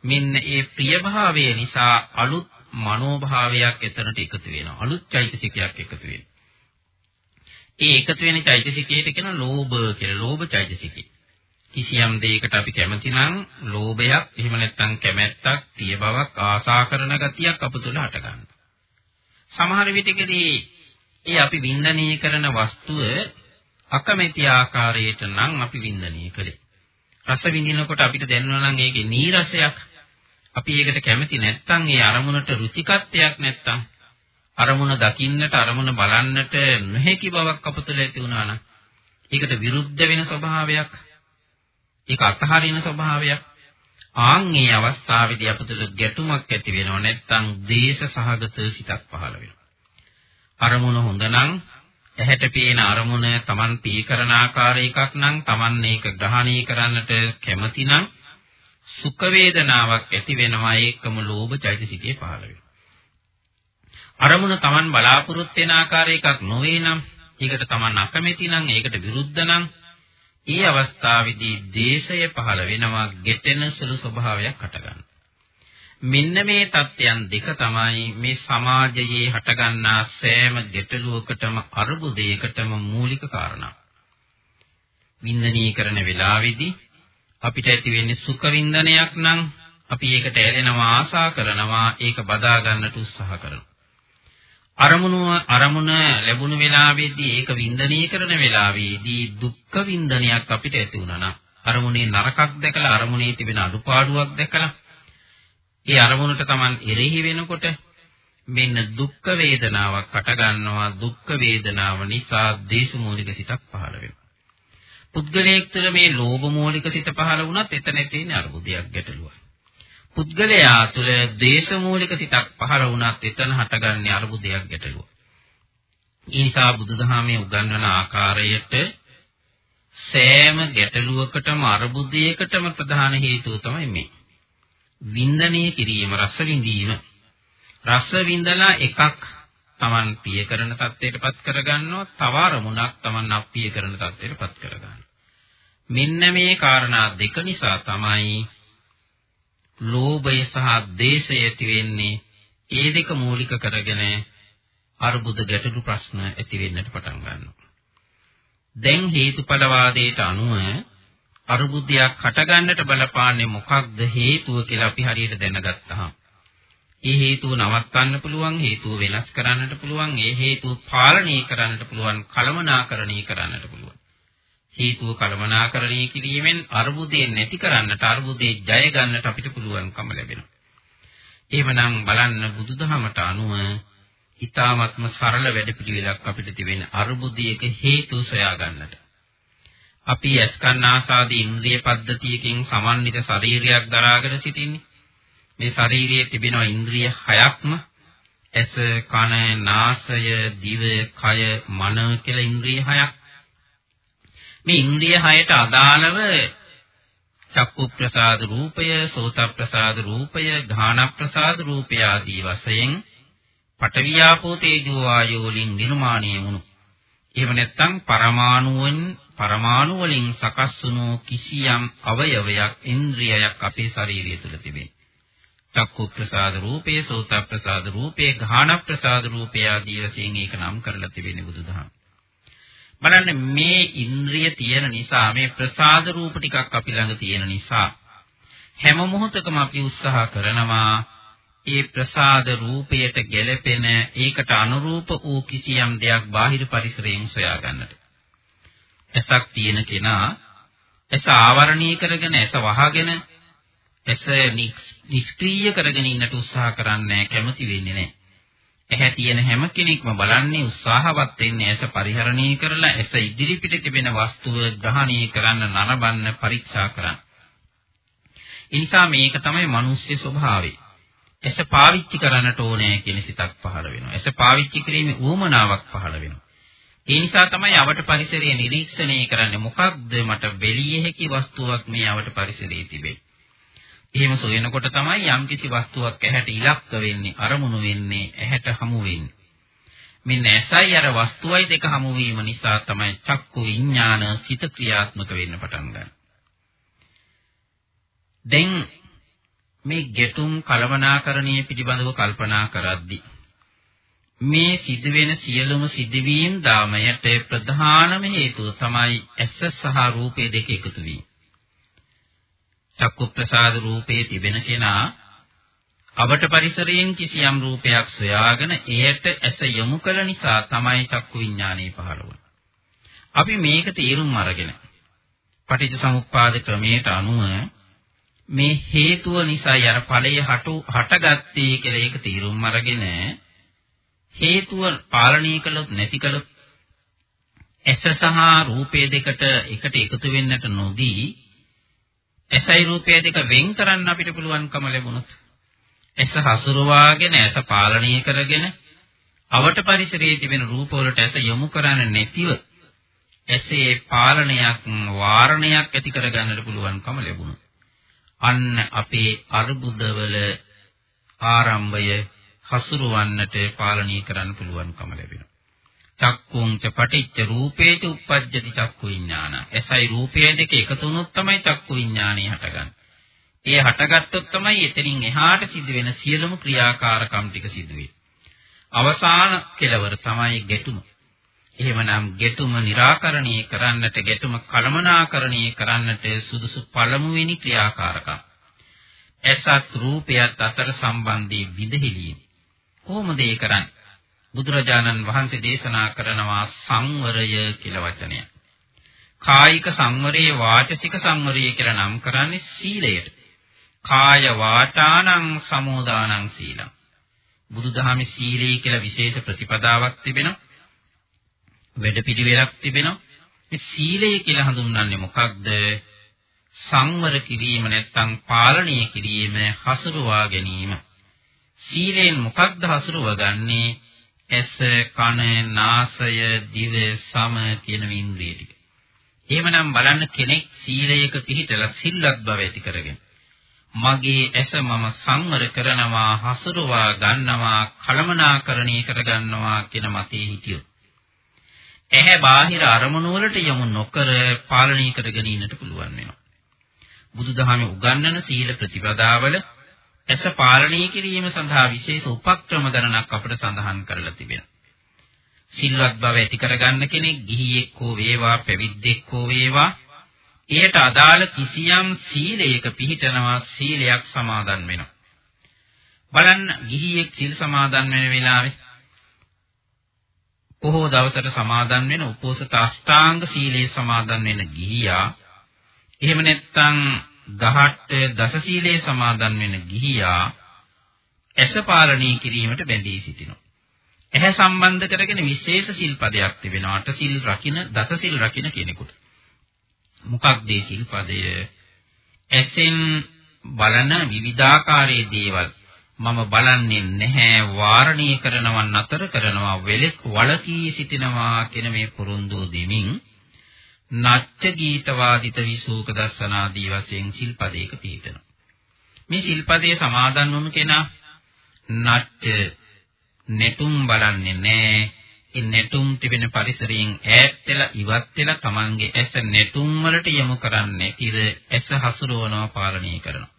මෙන්න ඒ ප්‍රිය භාවය නිසා අලුත් මනෝභාවයක් එතනට එකතු වෙනවා. අලුත් චෛතසිකයක් එකතු වෙනවා. ඒ එකතු වෙන චෛතසිකයට කියන ලෝභ කියලා. ලෝභ චෛතසිකය. කිසියම් දෙයකට අපි කැමති නම් ලෝභයක් එහෙම නැත්නම් කැමැත්තක්, ප්‍රිය බවක්, ආසා කරන ගතියක් අප තුළ හට ගන්නවා. සමහර විටකදී ඒ අපි වින්දනය කරන වස්තුව අකමැති ආකාරයට නම් අපි වින්දනය කළේ. රස විඳිනකොට අපිට දැනෙනවා නම් ඒකේ නීරසයක් අපි ඒකට කැමති නැත්නම් ඒ අරමුණට රුචිකත්වයක් නැත්නම් අරමුණ දකින්නට අරමුණ බලන්නට නොහැකි බවක් අපතුල ඇති වුණා නම් ඒකට විරුද්ධ වෙන ස්වභාවයක් ඒක අතහරින ස්වභාවයක් ආන් මේ අවස්ථාවේදී අපතුල ගැටුමක් ඇති වෙනව නැත්නම් දේශ සහගත සිතක් පහළ වෙනවා. අරමුණ හොඳ නම් ඇහැට පේන අරමුණ Taman පී කරන ආකාර එකක් නම් Taman මේක ග්‍රහණය කරන්නට කැමති නම් සුඛ වේදනාවක් ඇති වෙනවා ඒකම ලෝභ චෛතසිකේ පහළ වෙනවා. අරමුණ Taman බලාපොරොත්තු වෙන ආකාර එකක් නොවේ නම් ඒකට Taman අකමැති නම් ඒකට විරුද්ධ නම් ඒ අවස්ථාවේදී දේශය පහළ වෙනවා ගෙටෙන සුළු ස්වභාවයක් හටගන්නවා. මෙන්න මේ தත්යන් දෙක තමයි මේ සමාජයේ හටගන්නා සෑම ගැටලුවකටම අරුබුදයකටම මූලික කාරණා. වින්දනීය කරන වෙලාවේදී අපිට ඇති වෙන්නේ සුඛ වින්දනයක් නම් අපි ඒකට ඇලෙනවා ආසා කරනවා ඒක බදා ගන්නට උත්සාහ කරනවා. අරමුණු අරමුණ ලැබුණු වෙලාවේදී ඒක වින්දනය කරන වෙලාවේදී දුක්ඛ වින්දනයක් අපිට ඇති වුණා නම් අරමුණේ නරකක් දැකලා අරමුණේ තිබෙන අඩුපාඩුවක් දැකලා ඒ අරමුණට Taman එරෙහි වෙනකොට මෙන්න දුක්ඛ වේදනාවක් අට ගන්නවා. දුක්ඛ වේදනාව නිසා දේශමූලික සිතක් පහළ වෙනවා. පුද්ගලයෙක් තුළ මේ ලෝභ මූලික සිත පහළ වුණත් එතන තියෙන අරුබුදයක් ගැටලුවක්. පුද්ගලයා තුළ දේශමූලික සිතක් පහළ වුණත් එතන හටගන්නේ අරුබුදයක් ගැටලුව. ඒ නිසා බුදුදහමේ උගන්වන ආකාරයට සෑම ගැටලුවකටම අරුබුදයකටම ප්‍රධාන හේතුව තමයි මේ. වින්දනය කිරීම රස විඳීම. රස විඳලා එකක් Taman පිය කරන தත්ත්වයටපත් කරගන්නවා තව අරමුණක් Taman අප්පිය කරන தත්ත්වයටපත් කරගන්නවා. මෙන්න මේ කාරණා දෙක නිසා තමයි ලෝභය සහ ද්වේෂය ඇති වෙන්නේ. ඒ දෙක මූලික කරගෙන අරුබුද ගැටළු ප්‍රශ්න ඇති වෙන්නට පටන් ගන්නවා. දැන් හේතුඵලවාදයට අනුව අරුබුදයක් හටගන්නට බලපාන්නේ මොකක්ද හේතුව කියලා අපි හරියට දැනගත්තාම ඒ හේතුව නවත්වන්න පුළුවන් හේතුව වෙනස් කරන්නට පුළුවන් ඒ හේතුව පාලනය කරන්නට පුළුවන් කලමනාකරණය කරන්නට පුළුවන් හේතුව කලමනාකරණය කිරීමෙන් අරුබුදේ නැති කරන්නට අරුබුදේ ජය ගන්නට අපිට පුළුවන්කම ලැබෙනවා එහෙමනම් බලන්න බුදුදහමට අනුව ඊ타ත්ම සරල වැඩපිළිවෙලක් අපිට තිබෙන අරුබුදයක හේතු සොයා ගන්නට. අපි ඇස්කන්නාසාදී ඉන්ද්‍රිය පද්ධතියකින් සමන්විත ශරීරයක් දරාගෙන සිටින්නේ. මේ ශරීරයේ තිබෙන ඉන්ද්‍රිය හයක්ම ඇස, කන, නාසය, දිව, කය, මන කියලා ඉන්ද්‍රිය හයක්. මේ ඉන්ද්‍රිය හයට අදාළව චක්කු ප්‍රසාද රූපය, සෝත ප්‍රසාද රූපය, ධාන ප්‍රසාද රූපය ආදී වශයෙන් පඨවියාපෝ තේජෝ වායෝ වලින් නිර්මාණය වුණු. එහෙම නැත්නම් පරමාණුවෙන් පරමාණු වලින් සකස් වුණු කිසියම් අවයවයක් ඉන්ද්‍රියයක් අපේ ශරීරය තුල තිබේ. චක්කු ප්‍රසාද රූපේ, සෝත ප්‍රසාද රූපේ, ගාහන ප්‍රසාද රූපේ ආදී වශයෙන් ඒක නම් කරලා තිබෙන බුදුදහම. බලන්න මේ ඉන්ද්‍රිය තියෙන නිසා මේ ප්‍රසාද රූප ටිකක් අපි ළඟ තියෙන නිසා හැම මොහොතකම අපි උත්සාහ කරනවා ඒ ප්‍රසාද රූපයට ගැළපෙන ඒකට අනුරූප වූ කිසියම් දෙයක් බාහිර පරිසරයෙන් සොයා ගන්නට. ඇසක් තියෙන කෙනා ඇස ආවරණීය කරගෙන ඇස වහගෙන ඇස නිෂ්ක්‍රීය කරගෙන ඉන්නට උත්සාහ කරන්නේ කැමති වෙන්නේ නැහැ. ඇහැ තියෙන හැම කෙනෙක්ම බලන්නේ උත්සාහවත් වෙන්නේ ඇස පරිහරණය කරලා ඇස ඉදිරිපිට තිබෙන වස්තුව ග්‍රහණය කරන්න නරඹන්න පරීක්ෂා කරන්න. ඒ නිසා මේක තමයි මිනිස්සු ස්වභාවය. ඇස පාවිච්චි කරන්නට ඕනේ කියන සිතක් පහළ වෙනවා. ඇස පාවිච්චි කිරීමේ ඌමනාවක් පහළ වෙනවා. ඒ නිසා තමයි අවට පරිසරය නිරීක්ෂණය කරන්නේ මොකක්ද මට බැලිය හැකි වස්තුවක් මේ අවට පරිසරයේ තිබෙන්නේ. එහෙම සොයනකොට තමයි යම්කිසි වස්තුවක් ඇහැට ඉලක්ක වෙන්නේ, අරමුණු වෙන්නේ, ඇහැට හමු වෙන්නේ. මෙන්න ඇසයි අර වස්තුවයි දෙක හමු වීම නිසා තමයි චක්කු විඥාන සිත ක්‍රියාත්මක වෙන්න පටන් ගන්නේ. දැන් මේ ගැටුම් කලමනාකරණයේ පිළිබඳව කල්පනා කරද්දී මේ සිදුවෙන සියලුම සිදුවීම් දාමයට ප්‍රධානම හේතුව තමයි ඇස සහ රූපේ දෙක එකතු වීම. චක්කු ප්‍රසාද රූපේ තිබෙන කෙනා අවට පරිසරයෙන් කිසියම් රූපයක් සොයාගෙන එයට ඇස යොමු කළ නිසා තමයි චක්කු විඥානය පහළ වුනේ. අපි මේක තේරුම් අරගෙන පටිච්ච සමුප්පාද ක්‍රමයට අනුව මේ හේතුව නිසා යර ඵලය හටු හටගත්තේ කියලා ඒක තීරුම් අරගෙන හේතුව පාලනය කළොත් නැති කළොත් ඇස සහ රූපය දෙකට එකට එකතු වෙන්නට නොදී ඇසයි රූපය දෙක වෙන් කරන්න අපිට පුළුවන්කම ලැබුණොත් ඇස හසුරුවාගෙන ඇස පාලනය කරගෙන අවට පරිසරයේ තිබෙන රූප වලට ඇස යොමු කරන්නේ නැතිව ඇසේ පාලනයක් වාරණයක් ඇති කරගන්නට පුළුවන්කම ලැබුණා අන්න අපේ අර්බුදවල ආරම්භය හසුරවන්නට පාලනය කරන්න පුළුවන්කම ලැබෙනවා. චක්කුං ච පටිච්ච රූපේච උප්පජ්ජති චක්කු විඥාන. එසයි රූපය දෙක එකතු වුණොත් තමයි චක්කු විඥානය හටගන්නේ. ඒ හටගත්තොත් තමයි එතනින් එහාට සිදුවෙන සියලුම ක්‍රියාකාරකම් ටික සිදුවේ. අවසාන කෙලවර තමයි ගැටුම. එහෙමනම් ගැටුම निराකරණය කරන්නට ගැටුම කලමනාකරණය කරන්නට සුදුසු පළමුවෙනි ක්‍රියාකාරකම්. ඇසත් රූපයත් අතර සම්බන්ධී විදහිලිය. කොහොමද ඒ කරන්නේ? බුදුරජාණන් වහන්සේ දේශනා කරනවා සංවරය කියලා වචනය. කායික සංවරයේ වාචසික සංවරය කියලා නම් කරන්නේ සීලයට. කාය වාචානං සමෝදානං සීලං. බුදුදහමේ සීලය කියලා විශේෂ ප්‍රතිපදාවක් තිබෙනවා. වැඩපිළිවෙලක් තිබෙනවා. මේ සීලය කියලා හඳුන්වන්නේ මොකක්ද? සංවර කිරීම නැත්නම් පාලනය කිරීම හසුරුවා ගැනීම. සීලෙන් මොකක්ද හසුරුවගන්නේ? ඇස, කන, නාසය, දිව, සම කියන ඉන්ද්‍රිය ටික. එහෙමනම් බලන්න කෙනෙක් සීලයක පිළිතලා සිල්වත් බව ඇති කරගෙන මගේ ඇස මම සංවර කරනවා හසුරුවා ගන්නවා කලමනාකරණය කර ගන්නවා කියන මතේ හිටියොත් ඇහැ බාහිර අරමුණු වලට යොමු නොකර පාලනය කරගෙන ඉන්නට පුළුවන් වෙනවා. බුදුදහමේ උගන්වන සීල ප්‍රතිපදාවල ඇස පාලනය කිරීම සඳහා විශේෂ උපක්‍රම ගණනක් අපට සඳහන් කරලා තිබෙනවා. සිල්වත් බව ඇති කරගන්න කෙනෙක් ගිහියෙක් හෝ වේවා පැවිද්දෙක් හෝ වේවා එයට අදාළ කිසියම් සීලයක පිහිටනවා සීලයක් සමාදන් වෙනවා. බලන්න ගිහියෙක් සිල් සමාදන් වෙන වෙලාවේ බොහෝ දවසට සමාදන් වෙන උපෝසත අෂ්ටාංග සීලයේ සමාදන් වෙන ගිහියා එහෙම නැත්නම් ගහට දස සීලයේ සමාදන් වෙන ගිහියා ඇස පාලනය කිරීමට බැඳී සිටිනවා. ඇහැ සම්බන්ධ කරගෙන විශේෂ සිල්පදයක් තිබෙනවා. අට සිල් රකින්න, දස සිල් රකින්න කෙනෙකුට. මොකක්ද මේ සිල්පදය? ඇසෙන් බලන විවිධාකාරයේ දේවල් මම බලන්නේ නැහැ වාරණීය කරනවන් නතර කරනවා වෙලෙක් වලකී සිටිනවා කියන මේ පොරොන්දු දෙමින් නච්ච ගීත වාදිත විසූක දස්සනාදී වශයෙන් සිල්පදයක පිළිතනවා මේ සිල්පදයේ සමාදන් වුණු කෙනා නච්ච netum බලන්නේ නැහැ ඒ netum තිබෙන පරිසරයෙන් ඈත් වෙලා ඉවත් වෙලා Tamange ඇස netum වලට යොමු කරන්නේ කිර ඇස හසුරවනවා පාලනය කරනවා.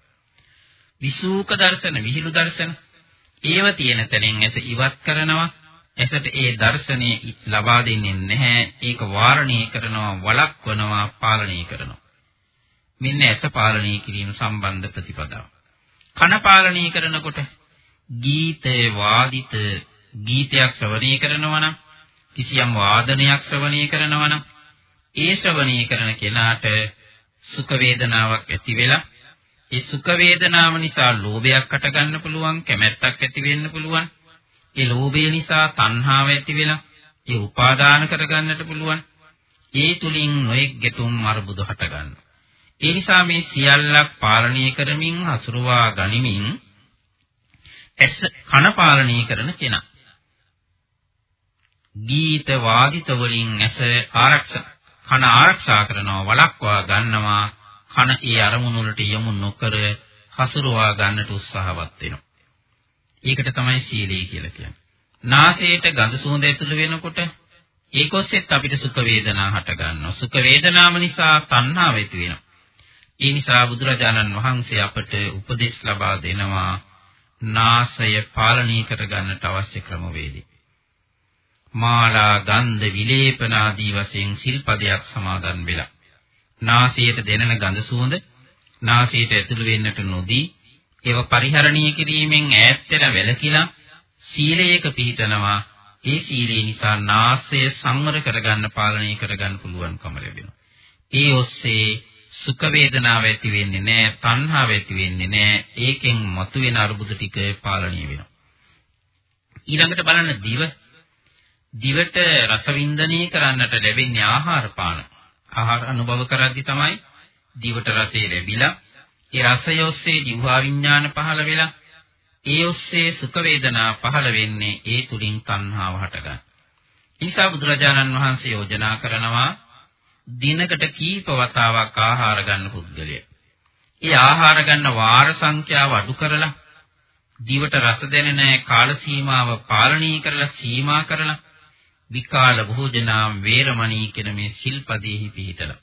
විසූක දර්ශන විහිළු දර්ශන ඒව තියෙන තැනින් ඇස ඉවත් කරනවා. ඇසට ඒ දර්ශනය ලබා දෙන්නේ නැහැ. ඒක වාරණය කරනවා වළක්වනවා පාලනය කරනවා. මෙන්න ඇස පාලනය කිරීම සම්බන්ධ ප්‍රතිපදාව. කන පාලනය කරනකොට ගීතේ වාදිත ගීතයක් ශ්‍රවණය කරනවා නම් කිසියම් වාදනයක් ශ්‍රවණය කරනවා නම් ඒ ශ්‍රවණය කරන කෙනාට සුඛ වේදනාවක් ඇති වෙලා ඒ සුඛ වේදනාව නිසා ලෝභයක් අට ගන්න පුළුවන් කැමැත්තක් ඇති වෙන්න පුළුවන් ඒ ලෝභය නිසා තණ්හාව ඇති වෙලා ඒ උපාදාන කරගන්නට පුළුවන්. ඒ තුලින් නොඑක් ගැටුම් අරුබුද හට ගන්නවා ඒ නිසා මේ සියල්ලක් පාලනය කරමින් හසුරුවා ගනිමින් ඇස් කන පාලනය කරන කෙනා. ගීත වාදිත වලින් ඇස ආරක්ෂා කන ආරක්ෂා කරනවා වළක්වා ගන්නවා. කන ඒ අරමුණු වලට යොමු නොකර හසුරුවා ගන්නට උත්සාහවත් වෙනවා. ඒකට තමයි සීලය කියලා කියන්නේ. නාසයට ගඳ සුවඳ ඇතුළු වෙනකොට ඒකොස්සෙත් අපිට සුඛ වේදනා හට ගන්නවා. සුඛ වේදනාම නිසා තණ්හාව ඇති වෙනවා. ඒ නිසා බුදුරජාණන් වහන්සේ අපට උපදෙස් ලබා දෙනවා නාසය පාලනය කර ගන්නට අවශ්‍ය ක්‍රමවේදී. මාලා ගන්ධ විලේපන ආදී වශයෙන් සිල්පදයක් සමාදන් වෙලා නාසයට දැනෙන ගඳ සුවඳ නාසයට ඇතුළු වෙන්නට නොදී ඒව පරිහරණය කිරීමෙන් ඈත් වෙලා වැළකීලා සීලයක පිහිටනවා. ඒ සීලේ නිසා නාසය සංවර කරගන්න පාලනය කරගන්න පුළුවන්කම ලැබෙනවා. ඒ ඔස්සේ සුඛ වේදනාව ඇති වෙන්නේ නැහැ තණ්හාව ඇති වෙන්නේ නැහැ. ඒකෙන් මතුවෙන අරුබුද ටික පාලනය වෙනවා. ඊළඟට බලන්න දිව. දිවට රස වින්දනය කරන්නට ලැබෙන්නේ ආහාර පාන. ආහාර අනුභව කරද්දී තමයි දිවට රසය ලැබිලා ඒ රසය ඔස්සේ ජීවහා විඥාන පහළ වෙලා ඒ ඔස්සේ සුඛ වේදනා පහළ වෙන්නේ ඒ තුලින් තණ්හාව හටගන්න. නිසා බුදුරජාණන් වහන්සේ යෝජනා කරනවා දිනකට කීප වතාවක් ආහාර ගන්න පුද්ගලයා. ඒ ආහාර ගන්න වාර සංඛ්‍යාව අඩු කරලා දිවට රස දැනෙන කාල සීමාව පාලනය කරලා සීමා කරලා විකාල භෝජනා වේරමණී කියන මේ සිල්පදෙහි පිහිටලා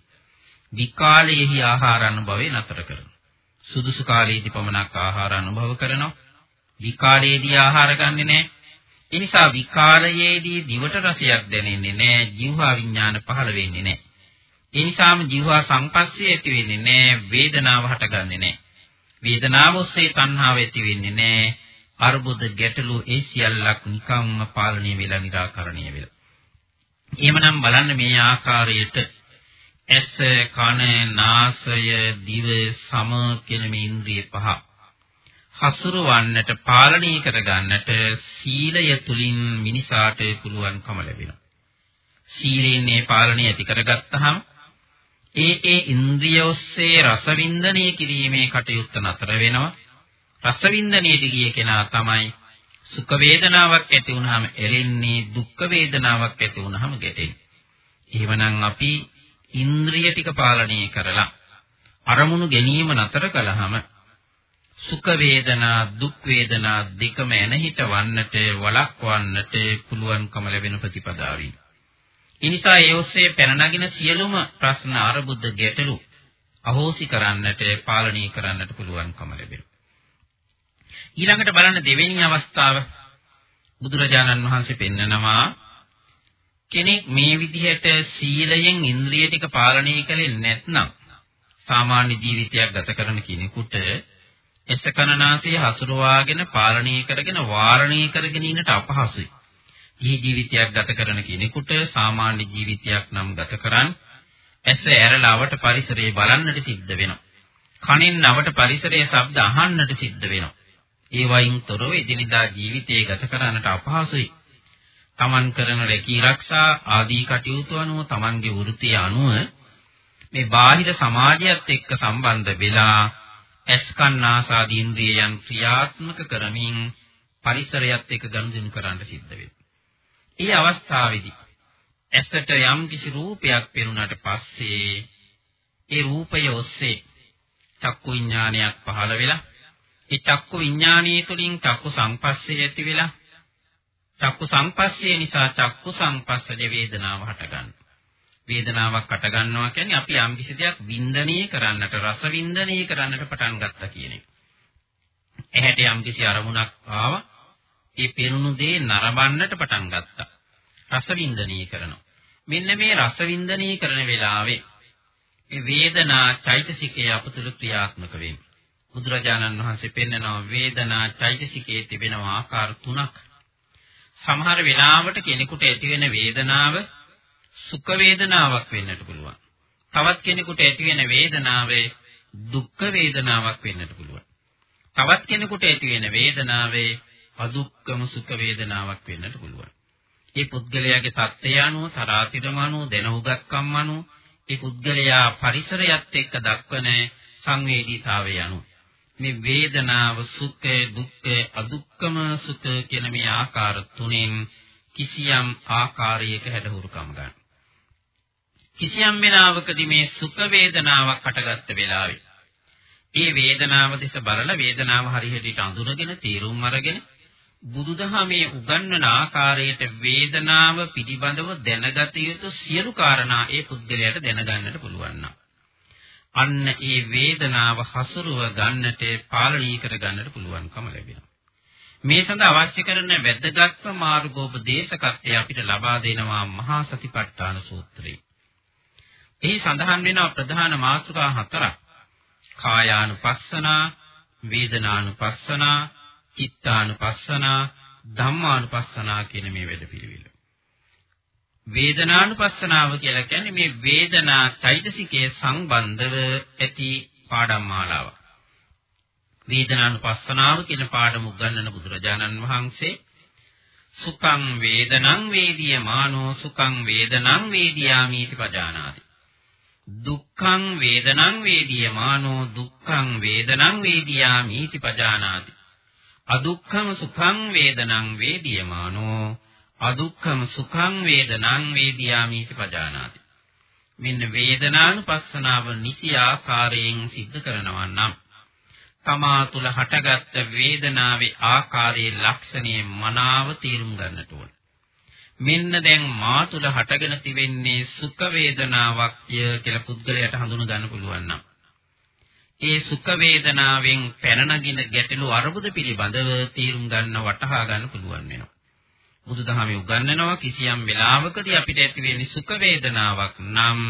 විකාලයේහි ආහාර අනුභවේ නතර කරනවා. සුදුසු කාලයේදී පමණක් ආහාර අනුභව කරනවා. විකාලයේදී ආහාර ගන්නෙ නැහැ. ඒ නිසා විකාලයේදී දිවට රසයක් දැනෙන්නේ නැහැ. ජීවහා විඥාන පහළ වෙන්නේ නැහැ. ඒ නිසාම ජීවහා සංපස්සේ ඇති වෙන්නේ නැහැ. වේදනාව හටගන්නේ නැහැ. වේදනාව ඔස්සේ තණ්හාව ඇති වෙන්නේ නැහැ. අර්බුද ගැටලු ඒ සියල්ලක් නිකම්ම පාලනය වෙලා निराකරණය වෙලා. එහෙමනම් බලන්න මේ ආකාරයට ඇස කන නාසය දිව සම කියන මේ ඉන්ද්‍රිය පහ හසුරවන්නට පාලනය කරගන්නට සීලය තුලින් මිනිසාට පුළුවන්කම ලැබෙනවා. සීලයෙන් මේ පාලනය ඇති කරගත්තාම ඒ ඒ ඉන්ද්‍රිය ඔස්සේ රසවින්දනය කිරීමේ කටයුත්ත නතර වෙනවා. රසවින්දනයේදී ගිය කෙනා තමයි සුඛ වේදනාවක් ඇති වුනහම එළෙන්නේ දුක්ඛ වේදනාවක් ඇති වුනහම ගැටෙන්නේ. එහෙමනම් අපි ඉන්ද්‍රිය ටික පාලනය කරලා අරමුණු ගැනීම නතර කළාම සුඛ වේදනා දුක් වේදනා දෙකම එන හිටවන්නට වළක්වන්නට පුළුවන්කම ලැබෙන ප්‍රතිපදාවයි. ඒ නිසා ඒ ඔස්සේ පැන නගින සියලුම ප්‍රශ්න අරබුද්ධ ගැටලු අහෝසි කරන්නට පාලනය කරන්නට පුළුවන්කම ලැබෙනවා. ඊළඟට බලන්න දෙවෙනි අවස්ථාව බුදුරජාණන් වහන්සේ පෙන්නනවා කෙනෙක් මේ විදිහට සීලයෙන් ඉන්ද්‍රිය ටික පාලනය කළේ නැත්නම් සාමාන්‍ය ජීවිතයක් ගත කරන කෙනෙකුට එසකනාසය හසුරවාගෙන පාලනය කරගෙන වාරණය කරගෙන ඉන්නට අපහසුයි. ජී ජීවිතයක් ගත කරන කෙනෙකුට සාමාන්‍ය ජීවිතයක් නම් ගත කරන් ඇස ඇරලා අවට පරිසරය බලන්නට සිද්ධ වෙනවා. කනින් අවට පරිසරයේ ශබ්ද අහන්නට සිද්ධ වෙනවා. ඒ වයින් තොරව එදිනදා ජීවිතය ගත කරන්නට අපහසුයි. තමන් කරන රැකී ආරක්ෂා ආදී කටයුතු අනුව තමන්ගේ වෘත්තිය අනුව මේ බාහිර සමාජයත් එක්ක සම්බන්ධ වෙලා ඇස්කන් ආසාදී ඉන්ද්‍රියයන් ක්‍රියාත්මක කරමින් පරිසරයත් එක්ක ගනුදෙනු කරන්න සිද්ධ වෙනවා. ඒ අවස්ථාවේදී ඇසට යම් කිසි රූපයක් පෙනුනට පස්සේ ඒ රූපය ඔස්සේ චක්කු විඥානයක් පහළ වෙලා ඒ චක්කු විඥානීය තුලින් චක්කු සංපස්සේ ඇති වෙලා චක්කු සංපස්සේ නිසා චක්කු සංපස්සද වේදනාව හටගන්නවා. වේදනාවක් හට ගන්නවා කියන්නේ අපි යම් කිසි දෙයක් වින්දනීය කරන්නට රස වින්දනීය කරන්නට පටන් ගත්තා කියන එක. ඇහැට යම් කිසි අරමුණක් ආවා ඒ පෙනුණු දේ නරඹන්නට පටන් ගත්තා. රස වින්දනීය කරනවා. මෙන්න මේ රස වින්දනීය කරන වෙලාවේ මේ වේදනා චෛතසිකයේ අපතුල ක්‍රියාත්මක වෙන්නේ. බුදුරජාණන් වහන්සේ පෙන්නනවා වේදනා චෛතසිකයේ තිබෙන ආකාර තුනක්. සමහර වෙලාවට කෙනෙකුට ඇතිවෙන වේදනාව සුඛ වේදනාවක් වෙන්නට පුළුවන්. තවත් කෙනෙකුට ඇතිවෙන වේදනාවේ දුක්ඛ වේදනාවක් වෙන්නට පුළුවන්. තවත් කෙනෙකුට ඇතිවෙන වේදනාවේ අදුක්කම සුඛ වේදනාවක් වෙන්නට පුළුවන්. ඒ පුද්ගලයාගේ தත්ත්වය අනුව, තරාතිරම අනුව, දැනුගත්කම් අනුව, ඒ පුද්ගලයා පරිසරයත් එක්ක දක්වන සංවේදීතාවය අනුව මේ වේදනාව සුඛ දුක්ඛ අදුක්කම සුඛ කියන මේ ආකාර තුනෙන් කිසියම් ආකාරයක හැඩහුරුකම් ගන්න. කිසියම් වෙලාවකදී මේ සුඛ වේදනාවක් හටගත්ත වෙලාවේ ඒ වේදනාව දෙස බලලා වේදනාව හරියට අඳුරගෙන තීරුම් අරගෙන බුදුදහමේ උගන්වන ආකාරයට වේදනාව පිළිබඳව දැනගත යුතු සියලු කාරණා ඒ පුද්ගලයාට දැනගන්නට පුළුවන් අන්න ඒ වේදනාව හසුරුව ගන්නට පාලනය කර ගන්නට පුළුවන්කම ලැබෙනවා. මේ සඳහා අවශ්‍ය කරන වැදගත්ම මාර්ගෝපදේශකත්වය අපිට ලබා දෙනවා මහා සතිපට්ඨාන සූත්‍රයේ. එහි සඳහන් වෙනවා ප්‍රධාන මාතෘකා හතරක්. කායානුපස්සනා, වේදනානුපස්සනා, චිත්තානුපස්සනා, ධම්මානුපස්සනා කියන මේ වැඩපිළිවෙල. වේදනානුපස්සනාව කියලා කියන්නේ මේ වේදනා චෛතසිකයේ සම්බන්ධව ඇති පාඩම් මාලාවක්. වේදනානුපස්සනාව කියන පාඩම උගන්වන බුදුරජාණන් වහන්සේ සුඛං වේදනං වේදියමානෝ සුඛං වේදනං වේදියාමීති පජානාති දුක්ඛං වේදනං වේදියමානෝ දුක්ඛං වේදනං වේදියාමීති පජානාති අදුක්ඛම සුඛං වේදනං වේදියමානෝ අදුක්ඛම සුඛං වේදනං වේදියාමීති පජානාති මෙන්න වේදනානුපස්සනාව නිසි ආකාරයෙන් සිද්ධ කරනවා නම් තමා තුල හටගත් වේදනාවේ ආකාරයේ ලක්ෂණයේ මනාව තේරුම් ගන්නට ඕන. මෙන්න දැන් මා තුල හටගෙන තිබෙන්නේ සුඛ වේදනාවක් කියලා පුද්ගලයාට හඳුන ගන්න පුළුවන් නම් ඒ සුඛ වේදනාවෙන් පැන නගින ගැටලු අරුබුද පිළිබඳව තීරුම් ගන්න වටහා ගන්න පුළුවන් වෙනවා. බුදුදහමේ උගන්වනවා කිසියම් වෙලාවකදී අපිට ඇති වෙන්නේ සුඛ වේදනාවක් නම්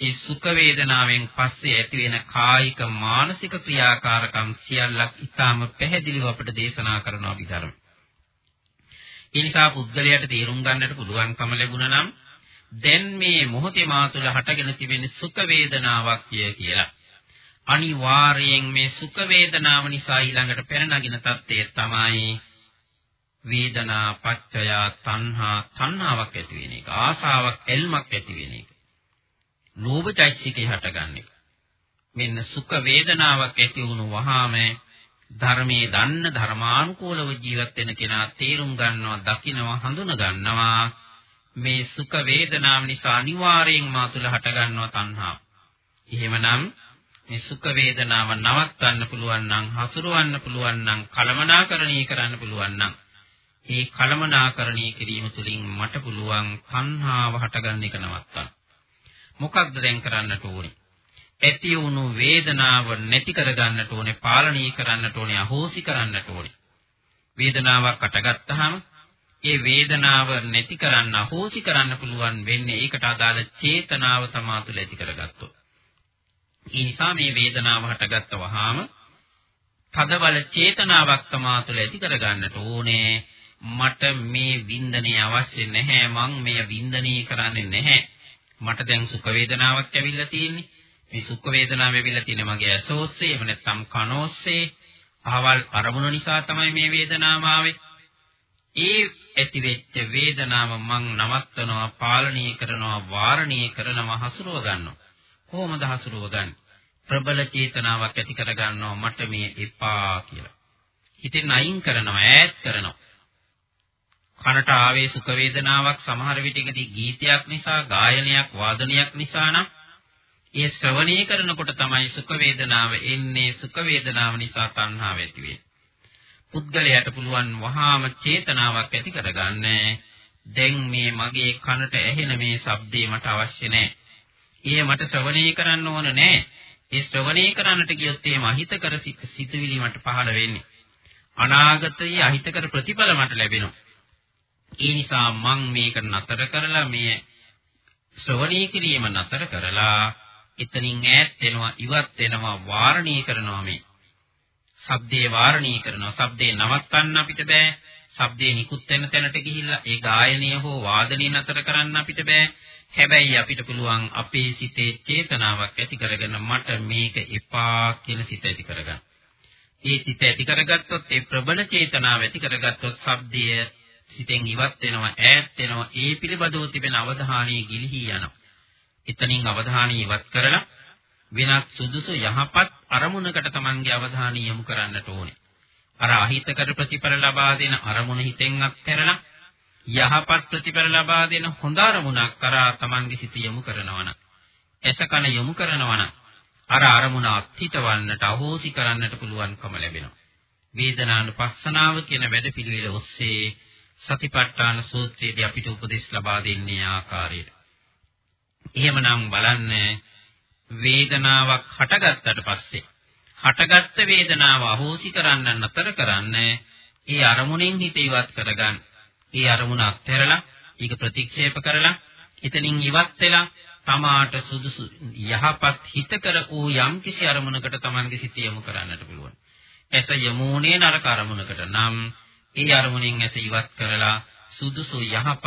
ඒ සුඛ වේදනාවෙන් පස්සේ ඇති වෙන කායික මානසික ක්‍රියාකාරකම් සියල්ලක් ඊටාම පැහැදිලිව අපට දේශනා කරන අභිධර්ම. ඒ නිසා පුද්ගලයාට තේරුම් ගන්නට පුළුවන්කම ලැබුණා නම් දැන් මේ මොහොතේ මා තුළ හටගෙන තිබෙන සුඛ වේදනාවක් කියලා. අනිවාර්යයෙන් මේ සුඛ වේදනාව නිසා ඊළඟට පෙර නගින தත්ත්වය තමයි වේදනා පච්චය තණ්හා තණ්හාවක් ඇති වෙන එක ආසාවක් එල්මක් ඇති වෙන එක ලෝභ චෛතසිකේ හටගන්නේ. මෙන්න සුඛ වේදනාවක් ඇති වුණු වහාම ධර්මයේ දන්න ධර්මානුකූලව ජීවත් වෙන කෙනා තේරුම් ගන්නවා, දකිනවා, හඳුන ගන්නවා. මේ සුඛ වේදනාව නිසා අනිවාර්යෙන් මා තුළ හටගන්නවා තණ්හාව. එහෙමනම් මේ සුඛ වේදනාව නවත්වන්න පුළුවන් නම්, හසුරවන්න පුළුවන් නම්, කලමනාකරණී කරන්න පුළුවන් නම් ඒ කලමනාකරණය කිරීම තුළින් මට පුළුවන් තණ්හාව හටගන්න එක නවත්තන්න. මොකක්ද දැන් කරන්නට ඕනේ? ඇති වුණු වේදනාව නැති කරගන්නට ඕනේ, පාලනය කරන්නට ඕනේ, අහෝසි කරන්නට ඕනේ. වේදනාවක් අටගත්තාම ඒ වේදනාව නැති කරන්න, අහෝසි කරන්න පුළුවන් වෙන්නේ ඒකට අදාළ චේතනාව තමා තුළ ඇති කරගත්තොත්. ඒ නිසා මේ වේදනාව හටගත්ත වහාම තදබල චේතනාවක් තමා තුළ ඇති කරගන්නට ඕනේ. මට මේ වින්දනය අවශ්‍ය නැහැ. මං මේ වින්දනය කරන්නේ නැහැ. මට දැන් සුඛ වේදනාවක් ඇවිල්ලා තියෙන්නේ. මේ සුඛ වේදනාව ඇවිල්ලා තියෙන්නේ මගේ ඇසෝස්සේ එහෙම නැත්නම් කනෝස්සේ. අහවල් අරමුණ නිසා තමයි මේ වේදනාව ආවේ. ඒ ඇතිවෙච්ච වේදනාව මං නවත්තනවා, පාලනය කරනවා, වාරණය කරනවා, හසුරුව ගන්නවා. කොහොමද හසුරුව ගන්නේ? ප්‍රබල චේතනාවක් ඇති කර ගන්නවා මට මේ එපා කියලා. හිතෙන් අයින් කරනවා, ඈත් කරනවා. කනට ආවේ සුඛ වේදනාවක් සමහර විටකදී ගීතයක් නිසා, ගායනයක්, වාදනයක් නිසා නම් ඒ ශ්‍රවණය කරනකොට තමයි සුඛ වේදනාව එන්නේ සුඛ වේදනාව නිසා තණ්හාව ඇති වෙන්නේ. පුද්ගලයාට පුළුවන් වහාම චේතනාවක් ඇති කරගන්න දැන් මේ මගේ කනට ඇහෙන මේ ශබ්දේ මට අවශ්‍ය නැහැ. ඒ මට ශ්‍රවණය කරන්න ඕන නැහැ. ඒ ශ්‍රවණය කරන්නට ගියොත් ඒ අහිතකර සිතුවිලි මට පහළ වෙන්නේ. අනාගතයේ අහිතකර ප්‍රතිඵල මට ලැබෙනවා. ඒ නිසා මං මේක නතර කරලා මේ ශ්‍රවණය කිරීම නතර කරලා එතනින් ඈත් වෙනවා ඉවත් වෙනවා වාරණී කරනවා මේ. ශබ්දේ වාරණී කරනවා. ශබ්දේ නවත්තන්න අපිට බෑ. ශබ්දේ නිකුත් වෙන තැනට ගිහිල්ලා ඒ ගායනය හෝ වාදනය නතර කරන්න අපිට බෑ. හැබැයි අපිට පුළුවන් අපේ සිතේ චේතනාවක් ඇති කරගෙන මට මේක එපා කියන සිත ඇති කරගන්න. ඒ සිත ඇති කරගත්තොත් ඒ ප්‍රබල චේතනාව ඇති කරගත්තොත් ශබ්දය සිතෙන් ඉවත් වෙනවා ඈත් වෙනවා ඒ පිළිබඳව තිබෙන අවධානය ගිලිහි යනවා. එතනින් අවධානය ඉවත් කරලා වෙනත් සුදුසු යහපත් අරමුණකට Tamanගේ අවධානය යොමු කරන්නට ඕනේ. අර අහිතකර ප්‍රතිඵල ලබා දෙන අරමුණ හිතෙන් අත්හැරලා යහපත් ප්‍රතිඵල ලබා දෙන හොඳ අරමුණක් කරා Tamanගේ සිත යොමු කරනවා නම් එසකන යොමු කරනවා නම් අර අරමුණ අත්හිතවන්නට අහෝසි කරන්නට පුළුවන්කම ලැබෙනවා. වේදනානුපස්සනාව කියන වැඩපිළිවෙල ඔස්සේ සතිපට්ඨාන සූත්‍රයේදී අපිට උපදෙස් ලබා දෙන්නේ ආකාරයට. එහෙමනම් බලන්න වේදනාවක් හටගත්තට පස්සේ හටගත්ත වේදනාව අහෝසි කරන්න නතර කරන්න ඒ අරමුණෙන් හිත ඉවත් කරගන්න. ඒ අරමුණ අත්හැරලා ඒක ප්‍රතික්ෂේප කරලා එතනින් ඉවත් වෙලා තමාට සුදුසු යහපත් හිතකර වූ යම් කිසි අරමුණකට Tamange සිත යොමු කරන්නට පුළුවන්. එස යමුනේ නරක අරමුණකට නම් ඒ අරමුණෙන් ඇස ඉවත් කරලා සුදුසු යහපත්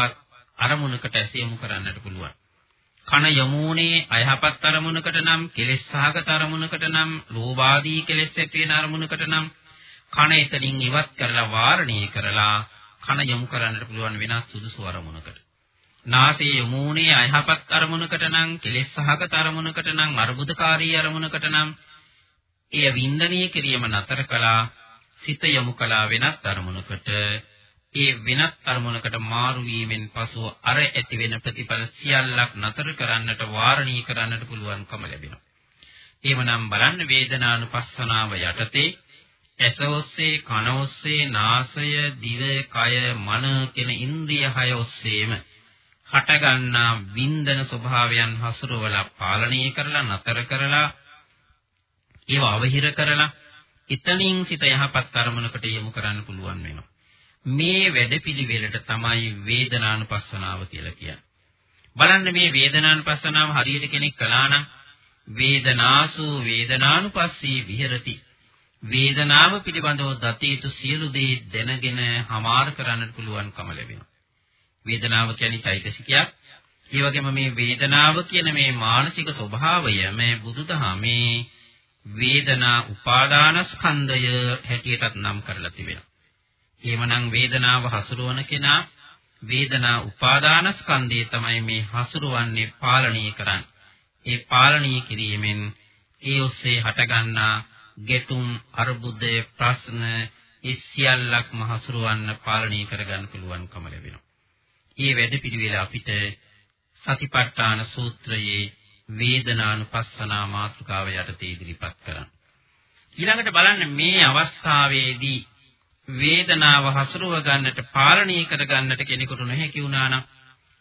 අරමුණකට ඇස යොමු කරන්නට පුළුවන්. කන යමුනේ අයහපත් අරමුණකට නම් කෙලෙස් සහගත අරමුණකට නම් ලෝභාදී කෙලෙස් ඇති වෙන අරමුණකට නම් කන එතනින් ඉවත් කරලා වාරණය කරලා කන යොමු කරන්නට පුළුවන් වෙනස් සුදුසු අරමුණකට. නාසයේ යමුනේ අයහපත් අරමුණකට නම් කෙලෙස් සහගත අරමුණකට නම් අරුබුදකාරී අරමුණකට නම් එය වින්දනීය කිරීම නතර කළා සිත යොමු කළා වෙනත් අරමුණකට ඒ වෙනත් අරමුණකට මාරු වීමෙන් පසුව අර ඇති වෙන ප්‍රතිඵල සියල්ලක් නතර කරන්නට වාරණී කරන්නට පුළුවන්කම ලැබෙනවා. එහෙමනම් බලන්න වේදනානුපස්සනාව යටතේ ඇස ඔස්සේ කන ඔස්සේ නාසය දිව කය මන කියන ඉන්ද්‍රිය හය ඔස්සේම හටගන්නා වින්දන ස්වභාවයන් හසුරවලා පාලනය කරලා නතර කරලා ඒව අවහිර කරලා එතනින් සිත යහපත් අරමුණකට යොමු කරන්න පුළුවන් වෙනවා. මේ වැඩපිළිවෙලට තමයි වේදනානුපස්සනාව කියලා කියන්නේ. බලන්න මේ වේදනානුපස්සනාව හරියට කෙනෙක් කළා නම් වේදනාසු වේදනානුපස්සී විහෙරති. වේදනාව පිළිබඳව දතේතු සියලු දේ දැනගෙන හමාර කරන්නට පුළුවන්කම ලැබෙනවා. වේදනාව කියන්නේ චෛතසිකයක්. ඒ වගේම මේ වේදනාව කියන මේ මානසික ස්වභාවය මේ බුදුදහමේ වේදනා උපාදානස්කන්ධය හැටියටත් නම් කරලා තිබෙනවා. එහෙමනම් වේදනාව හසුරුවන කෙනා වේදනා උපාදානස්කන්ධය තමයි මේ හසුරුවන්නේ පාලනය කරන්නේ. ඒ පාලනය කිරීමෙන් ඒ ඔස්සේ හටගන්නා ගැටුම් අර්බුදය ප්‍රශ්න ඒ සියල්ලක්ම හසුරුවන්න පාලනය කරගන්න පුළුවන්කම ලැබෙනවා. මේ වැඩපිළිවෙල අපිට සතිපට්ඨාන සූත්‍රයේ වේදනානුපස්සනා මාතෘකාව යටතේ ඉදිරිපත් කරන්න. ඊළඟට බලන්න මේ අවස්ථාවේදී වේදනාව හසුරුව ගන්නට පාලනය කර ගන්නට කෙනෙකුට නොහැකි වුණා නම්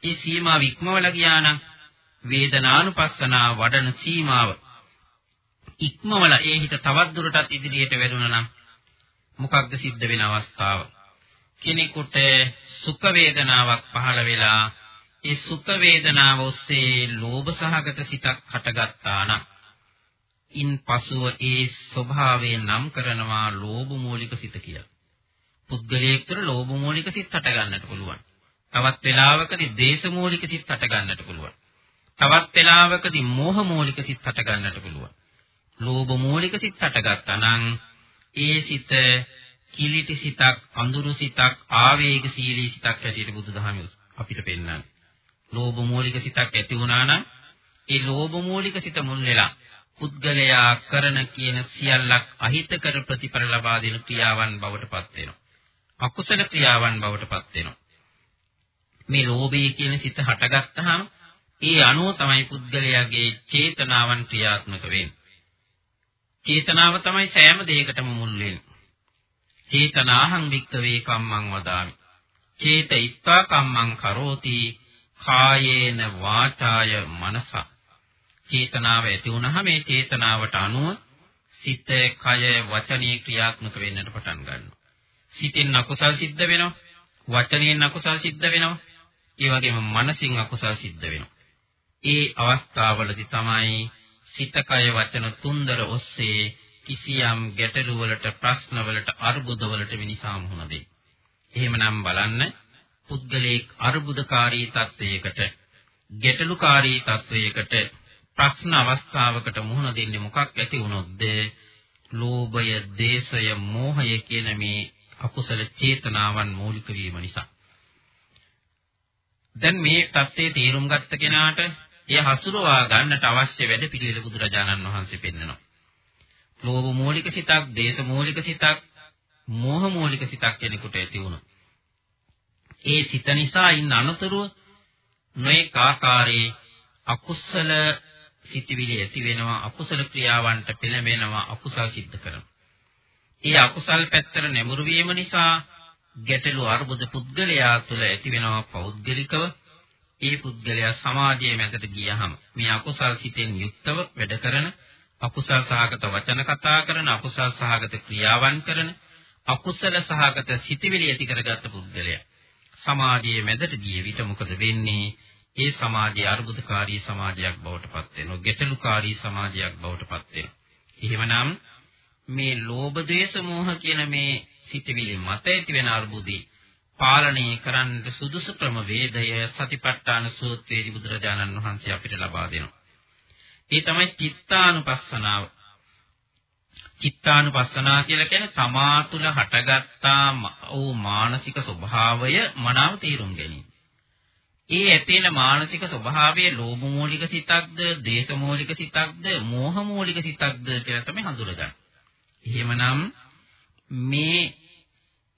ඒ සීමාව ඉක්මවලා ගියා නම් වේදනානුපස්සනා වඩන සීමාව ඉක්මවලා ඒ හිත තවත් දුරටත් ඉදිරියට වැඩුණා නම් මොකක්ද සිද්ධ වෙන අවස්ථාව කෙනෙකුට සුඛ වේදනාවක් පහළ වෙලා ඒ සුඛ වේදනාව ඔස්සේ ලෝභ සහගත සිතක් හටගත්තා නම් ඉන් පසුව ඒ ස්වභාවය නම් කරනවා ලෝභ මූලික සිත කියලා. පුද්ගලයෙක්ට ලෝභ මූලික සිත් හට ගන්නට පුළුවන්. තවත් වෙලාවකදී දේශ මූලික සිත් හට ගන්නට පුළුවන්. තවත් වෙලාවකදී මෝහ මූලික සිත් හට ගන්නට පුළුවන්. ලෝභ මූලික සිත් හටගත්තා නම් ඒ සිත කිලිටි සිතක්, අඳුරු සිතක්, ආවේගශීලී සිතක් ඇටියට බුදුදහම අපිට පෙන්වන්නේ. ලෝභ මූලික සිතක් ඇති වුණා නම් ඒ ලෝභ මූලික සිත මුල් වෙලා පුද්ගලයා කරන කියන සියල්ලක් අහිතකර ප්‍රතිඵල ලබා දෙන ක්‍රියාවන් බවට පත් වෙනවා. අකුසල ක්‍රියාවන් බවට පත් වෙනවා. මේ ලෝභය කියන සිත හටගත්තාම ඒ අනුව තමයි පුද්ගලයාගේ චේතනාවන් ක්‍රියාත්මක වෙන්නේ. චේතනාව තමයි සෑම දෙයකටම මුල් වෙන්නේ. චේතනාහං වික්කවේ කම්මං වදාමි. චේතයිත්වා කම්මං කරෝති කායේන වාචාය මනස. චේතනාව ඇති වුණාම මේ චේතනාවට අනුව සිත, කය, වචනේ ක්‍රියාත්මක වෙන්නට පටන් ගන්නවා. සිතෙන් අකුසල් සිද්ධ වෙනවා. වචනයෙන් අකුසල් සිද්ධ වෙනවා. ඒ වගේම මනසින් අකුසල් සිද්ධ වෙනවා. ඒ අවස්ථාවලදී තමයි සිත කය වචන තුන්දර ඔස්සේ කිසියම් ගැටලු වලට ප්‍රශ්න වලට අර්බුද වලට මිනිසා මුහුණ දෙයි. එහෙමනම් බලන්න පුද්ගලයෙක් අර්බුදකාරී තත්වයකට ගැටලුකාරී තත්වයකට ප්‍රශ්න අවස්ථාවකට මුහුණ දෙන්නේ මොකක් ඇති වුණොත්ද? ලෝභය, දේශය, මෝහය කියන මේ අකුසල චේතනාවන් මූලික වීම නිසා. දැන් මේ தත්ත්වයේ තීරුම් ගත්ත කෙනාට එය හසුරවා ගන්නට අවශ්‍ය වැඩ පිළිවෙල බුදුරජාණන් වහන්සේ පෙන්වනවා. ලෝභ මූලික සිතක්, දේශ මූලික සිතක්, මෝහ මූලික සිතක් කෙනෙකුට ඇති වුණොත්. ඒ සිත නිසා ඉන්න අනතුරුව නොඑක ආකාරයේ අකුසල සිතිවිලි ඇති වෙනවා, අකුසල ක්‍රියාවන්ට පෙළඹෙනවා, අකුසල් සිද්ධ කරනවා. ඒ අකුසල් පැත්තට නැඹුරු වීම නිසා ගැටලු අර්බුද පුද්ගලයා තුළ ඇති වෙනවා පෞද්ගලිකව ඒ පුද්ගලයා සමාජයේ මැදට ගියහම මේ අකුසල් සිතෙන් යුක්තව වැඩ කරන අකුසල් සහගත වචන කතා කරන අකුසල් සහගත ක්‍රියාවන් කරන අකුසල සහගත සිතිවිලි ඇති කරගත්ත පුද්ගලයා සමාජයේ මැදට ගිය විට මොකද වෙන්නේ ඒ සමාජයේ අර්බුදකාරී සමාජයක් බවට පත් වෙනවා ගැටලුකාරී සමාජයක් බවට පත් වෙනවා එහෙමනම් මේ ලෝභ දේශ මොහ කියන මේ සිතවිලි මත ඇති වෙන අර්බුදේ පාලනය කරන්න සුදුසු ක්‍රම වේදය සතිපට්ඨාන සූත්‍රයේදී බුදුරජාණන් වහන්සේ අපිට ලබා දෙනවා. ඒ තමයි චිත්තානුපස්සනාව. චිත්තානුපස්සනා කියලා කියන්නේ තමා තුළ හටගත්තා වූ මානසික ස්වභාවය මනාව තේරුම් ගැනීම. ඒ ඇතේන මානසික ස්වභාවයේ ලෝභ මූලික සිතක්ද, දේශ මූලික සිතක්ද, මෝහ මූලික සිතක්ද කියලා තමයි හඳුනගන්නේ. එහෙමනම් මේ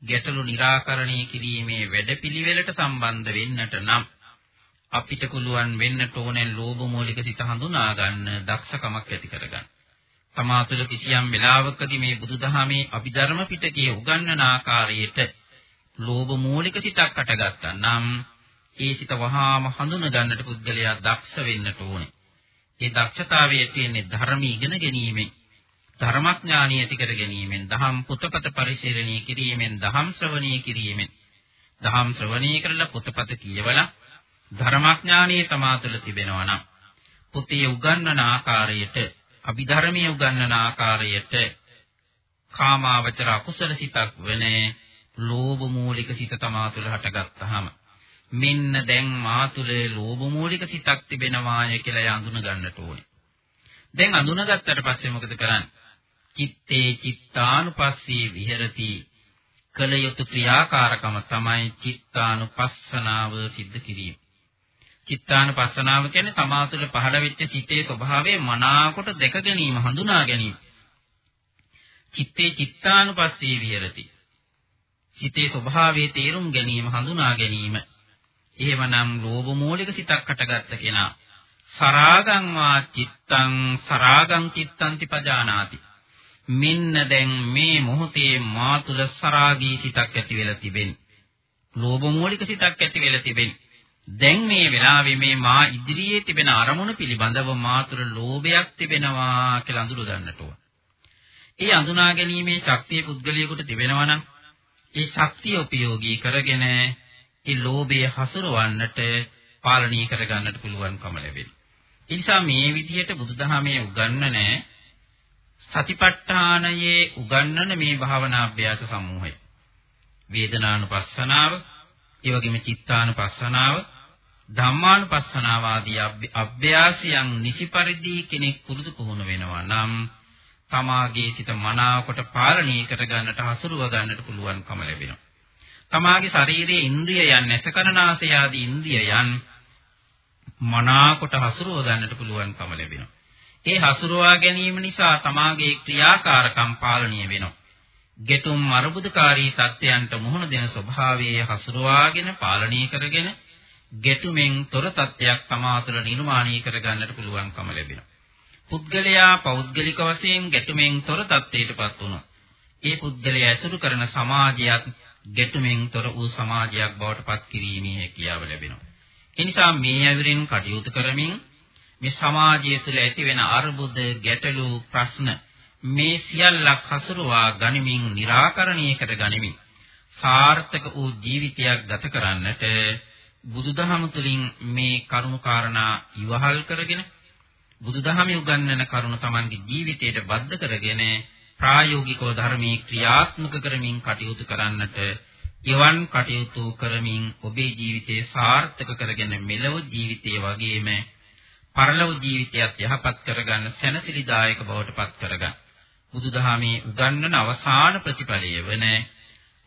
ගැටලු निराකරණය කිරීමේ වැඩපිළිවෙලට සම්බන්ධ වෙන්නට නම් අපිට පුළුවන් වෙන්නට ඕනේ ලෝභ මූලික සිත හඳුනා ගන්න දක්ෂකමක් ඇති කරගන්න. තමා තුළ කිසියම් වෙලාවකදී මේ බුදුදහමේ අභිධර්ම පිටකයේ උගන්වන ආකාරයට ලෝභ මූලික සිතක් අටගත්තා නම් ඒ සිත වහාම හඳුන ගන්නට පුද්ගලයා දක්ෂ වෙන්නට ඕනේ. ඒ දක්ෂතාවය තියෙන්නේ ධර්ම ඉගෙන ගැනීමෙන්. ධර්මඥානිය ඇති කර ගැනීමෙන් දහම් පුතපත පරිශීලනය කිරීමෙන් දහම් ශ්‍රවණය කිරීමෙන් දහම් ශ්‍රවණය කරලා පුතපත කියවලා ධර්මඥානිය තමා තුළ තිබෙනවා නම් පුතේ උගන්වන ආකාරයට අභිධර්මයේ උගන්වන ආකාරයට කාමාවචර අකුසල සිතක් වෙනේ ලෝභ මූලික සිත තමා තුළ හටගත්තාම මෙන්න දැන් මා තුළ ලෝභ මූලික සිතක් තිබෙනවාය කියලා යඳුන ගන්නට ඕනේ. දැන් අඳුනගත්තට පස්සේ මොකද කරන්නේ? චිත්තේ චිත්තානුපස්සී විහෙරති කල යුතු ක්‍රියාකාරකම තමයි චිත්තානුපස්සනාව සිද්ධ කිරීම. චිත්තානුපස්සනාව කියන්නේ තමා තුළ පහළ වෙච්ච සිතේ ස්වභාවය මනාකොට දැක ගැනීම හඳුනා ගැනීම. චිත්තේ චිත්තානුපස්සී විහෙරති. සිතේ ස්වභාවයේ තේරුම් ගැනීම හඳුනා ගැනීම. එහෙමනම් ලෝභ මූලික සිතක් හටගත්ත කෙනා සරාගං වා චිත්තං සරාගං චිත්තං තිපජානාති මෙන්න දැන් මේ මොහොතේ මා තුල සරාගී සිතක් ඇති වෙලා තිබෙන්නේ. ලෝභ මූලික සිතක් ඇති වෙලා තිබෙන්නේ. දැන් මේ වෙලාවේ මේ මා ඉදිරියේ තිබෙන අරමුණ පිළිබඳව මා තුල ලෝභයක් තිබෙනවා කියලා අඳුර ගන්නට ඕන. ඒ අඳුනා ගැනීමේ ශක්තිය පුද්ගලයාට තිබෙනවා නම් ඒ ශක්තිය උපයෝගී කරගෙන ඒ ලෝභය හසුරවන්නට පාලනය කරගන්නට පුළුවන්කම ලැබෙනවා. ඒ නිසා මේ විදිහට බුදුදහමේ උගන්වන සතිපට්ඨානයේ උගන්වන මේ භාවනා අභ්‍යාස සමූහය. වේදනානුපස්සනාව, ඒ වගේම චිත්තානුපස්සනාව, ධම්මානුපස්සනාව ආදී අභ්‍යාසයන් නිසි පරිදි කෙනෙක් පුරුදු පුහුණු වෙනවා නම් තමාගේ සිත මනාවකට පාලනය කර ගන්නට හසුරුව ගන්නට පුළුවන්කම ලැබෙනවා. තමාගේ ශරීරයේ ඉන්ද්‍රියයන් නැසකරනාසය ආදී ඉන්ද්‍රියයන් මනාවකට හසුරුව ගන්නට පුළුවන්කම ලැබෙනවා. ඒ හසුරුවා ගැනීම නිසා තමාගේ ක්‍රියාකාරකම් පාලනය වෙනවා. ගෙතුම් අරුබුදකාරී තත්ත්වයන්ට මුහුණ දෙන ස්වභාවයේ හසුරුවාගෙන පාලනය කරගෙන ගෙතුමෙන් තොර තත්ත්වයක් තමා තුළ නිර්මාණය කර ගන්නට පුළුවන්කම ලැබෙනවා. පුද්ගලයා පෞද්ගලික වශයෙන් ගැටුමෙන් තොර තත්ත්වයටපත් වුණා. ඒ පුද්ගලයා ඇසුරු කරන සමාජයත් ගැටුමෙන් තොර වූ සමාජයක් බවට පත් කිරීමේ හැකියාව ලැබෙනවා. ඒ නිසා මේ අයුරින් කටයුතු කරමින් මේ සමාජය තුළ ඇතිවෙන අර්බුද, ගැටලු, ප්‍රශ්න මේ සියල්ලක් හසුරුවා ගනිමින් निराකරණය කර ගනිමින් සාර්ථක වූ ජීවිතයක් ගත කරන්නට බුදුදහම තුළින් මේ කරුණු කාරණා ඉවහල් කරගෙන බුදුදහමේ උගන්වන කරුණ Tamanගේ ජීවිතයට බද්ධ කරගෙන ප්‍රායෝගිකව ධර්මයේ ක්‍රියාත්මක කරමින් කටයුතු කරන්නට එවන් කටයුතු කරමින් ඔබේ ජීවිතය සාර්ථක කරගෙන මෙලොව ජීවිතයේ වගේම පරලොව ජීවිතයත් යහපත් කරගන්න සැනසෙලිදායක බවට පත් කරගන්න. බුදුදහමේ උගන්වන අවසාන ප්‍රතිඵලය වන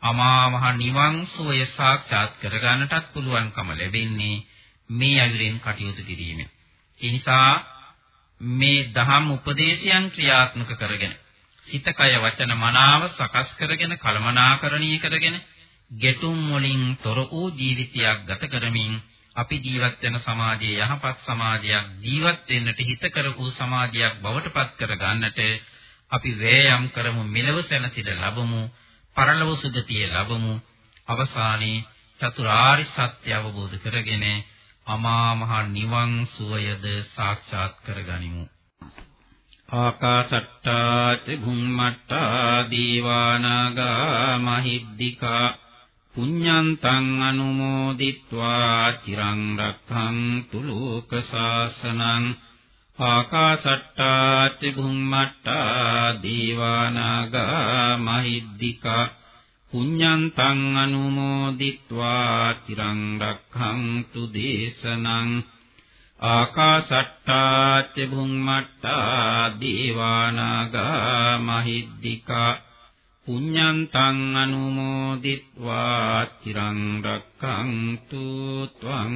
අමා මහ නිවන් සුවය සාක්ෂාත් කරගන්නටත් පුළුවන්කම ලැබෙන්නේ මේ අයුරින් කටයුතු කිරීමෙන්. ඒ නිසා මේ දහම් උපදේශයන් ක්‍රියාත්මක කරගෙන සිත කය වචන මනාව සකස් කරගෙන කලමනාකරණීය කරගෙන ගෙතුම් වලින් තොර වූ ජීවිතයක් ගත කරමින් අපි ජීවත් වෙන සමාජයේ යහපත් සමාජයක් ජීවත් වෙන්නට හිතකර වූ සමාජයක් බවට පත් කර ගන්නට අපි වෑයම් කරමු මෙලව සැනසෙල ලැබමු පරලොව සුගතිය ලැබමු අවසානයේ චතුරාර්ය සත්‍ය අවබෝධ කරගෙන අමා මහ නිවන් සුවයද සාක්ෂාත් කරගනිමු. ආකාසට්ටා ච භුම්මට්ටා දීවානාගා මහිද්దికා පුඤ්ඤන්තං අනුමෝදිත්වා චිරං රක්ඛන්තු ලෝක සාසනං ආකාසට්ටා තිබුම්මට්ටා දීවානාගා මහිද්దికා පුඤ්ඤන්තං අනුමෝදිත්වා තිරං රක්ඛන්තු දේශනං ආකාසට්ටා තිබුම්මට්ටා දීවානාගා මහිද්దికා පුඤ්ඤන්තං අනුමෝදිත්වා තිරං රක්ඛන්තු ත්වං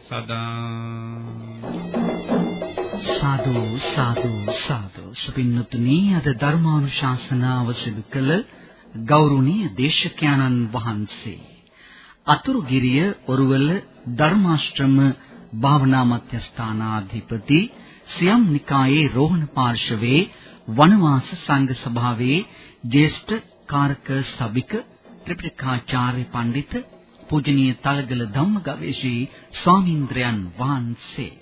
සදා සාදු සාදු සාදු. සුපින්නතුනි අද ධර්මානුශාසනාව සිදු කළ ගෞරවනීය දේශකයන්න් වහන්සේ. අතුරුගිරිය ඔරුවල ධර්මාශ්‍රම භාවනා මධ්‍යස්ථානාධිපති සියම් නිකායේ රෝහණ පාර්ශවයේ වනවාස සංඝ සභාවේ ජේෂ්ඨ කාරක සභික ත්‍රිපිටකාචාර්ය පඬිත පූජනීය තලගල ධම්මගවේෂී ස්වාමීන්ද්‍රයන් වහන්සේ.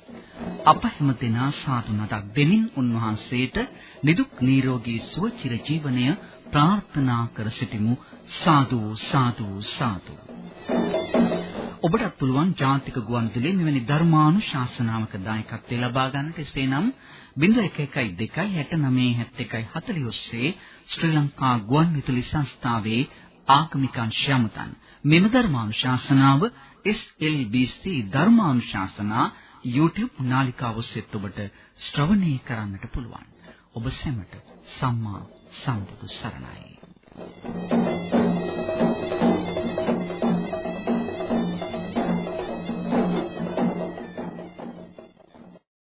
අප හැම දෙනා සාදු නතක් දෙමින් උන්වහන්සේට නිදුක් නිරෝගී සුව චිර ජීවනය ප්‍රාර්ථනා කර සිටිමු. සාදු සාදු සාදු. ඔබටත් පුළුවන් ජාතික ගුවන්විදුලියේ මෙවැනි ධර්මානුශාසනාවක දායකත්වය ලබා ගන්නට. එසේනම් 0112697140 ඔස්සේ ශ්‍රී ලංකා ගුවන්විදුලි සංස්ථාවේ ආගමික අංශය අමතන් මෙම ධර්මානුශාසනාව SLBC ධර්මානුශාසනා YouTube නාලිකාව ඔස්සේ ඔබට ශ්‍රවණය කරන්නට පුළුවන්. ඔබ සැමට සම්මා සම්බුදු සරණයි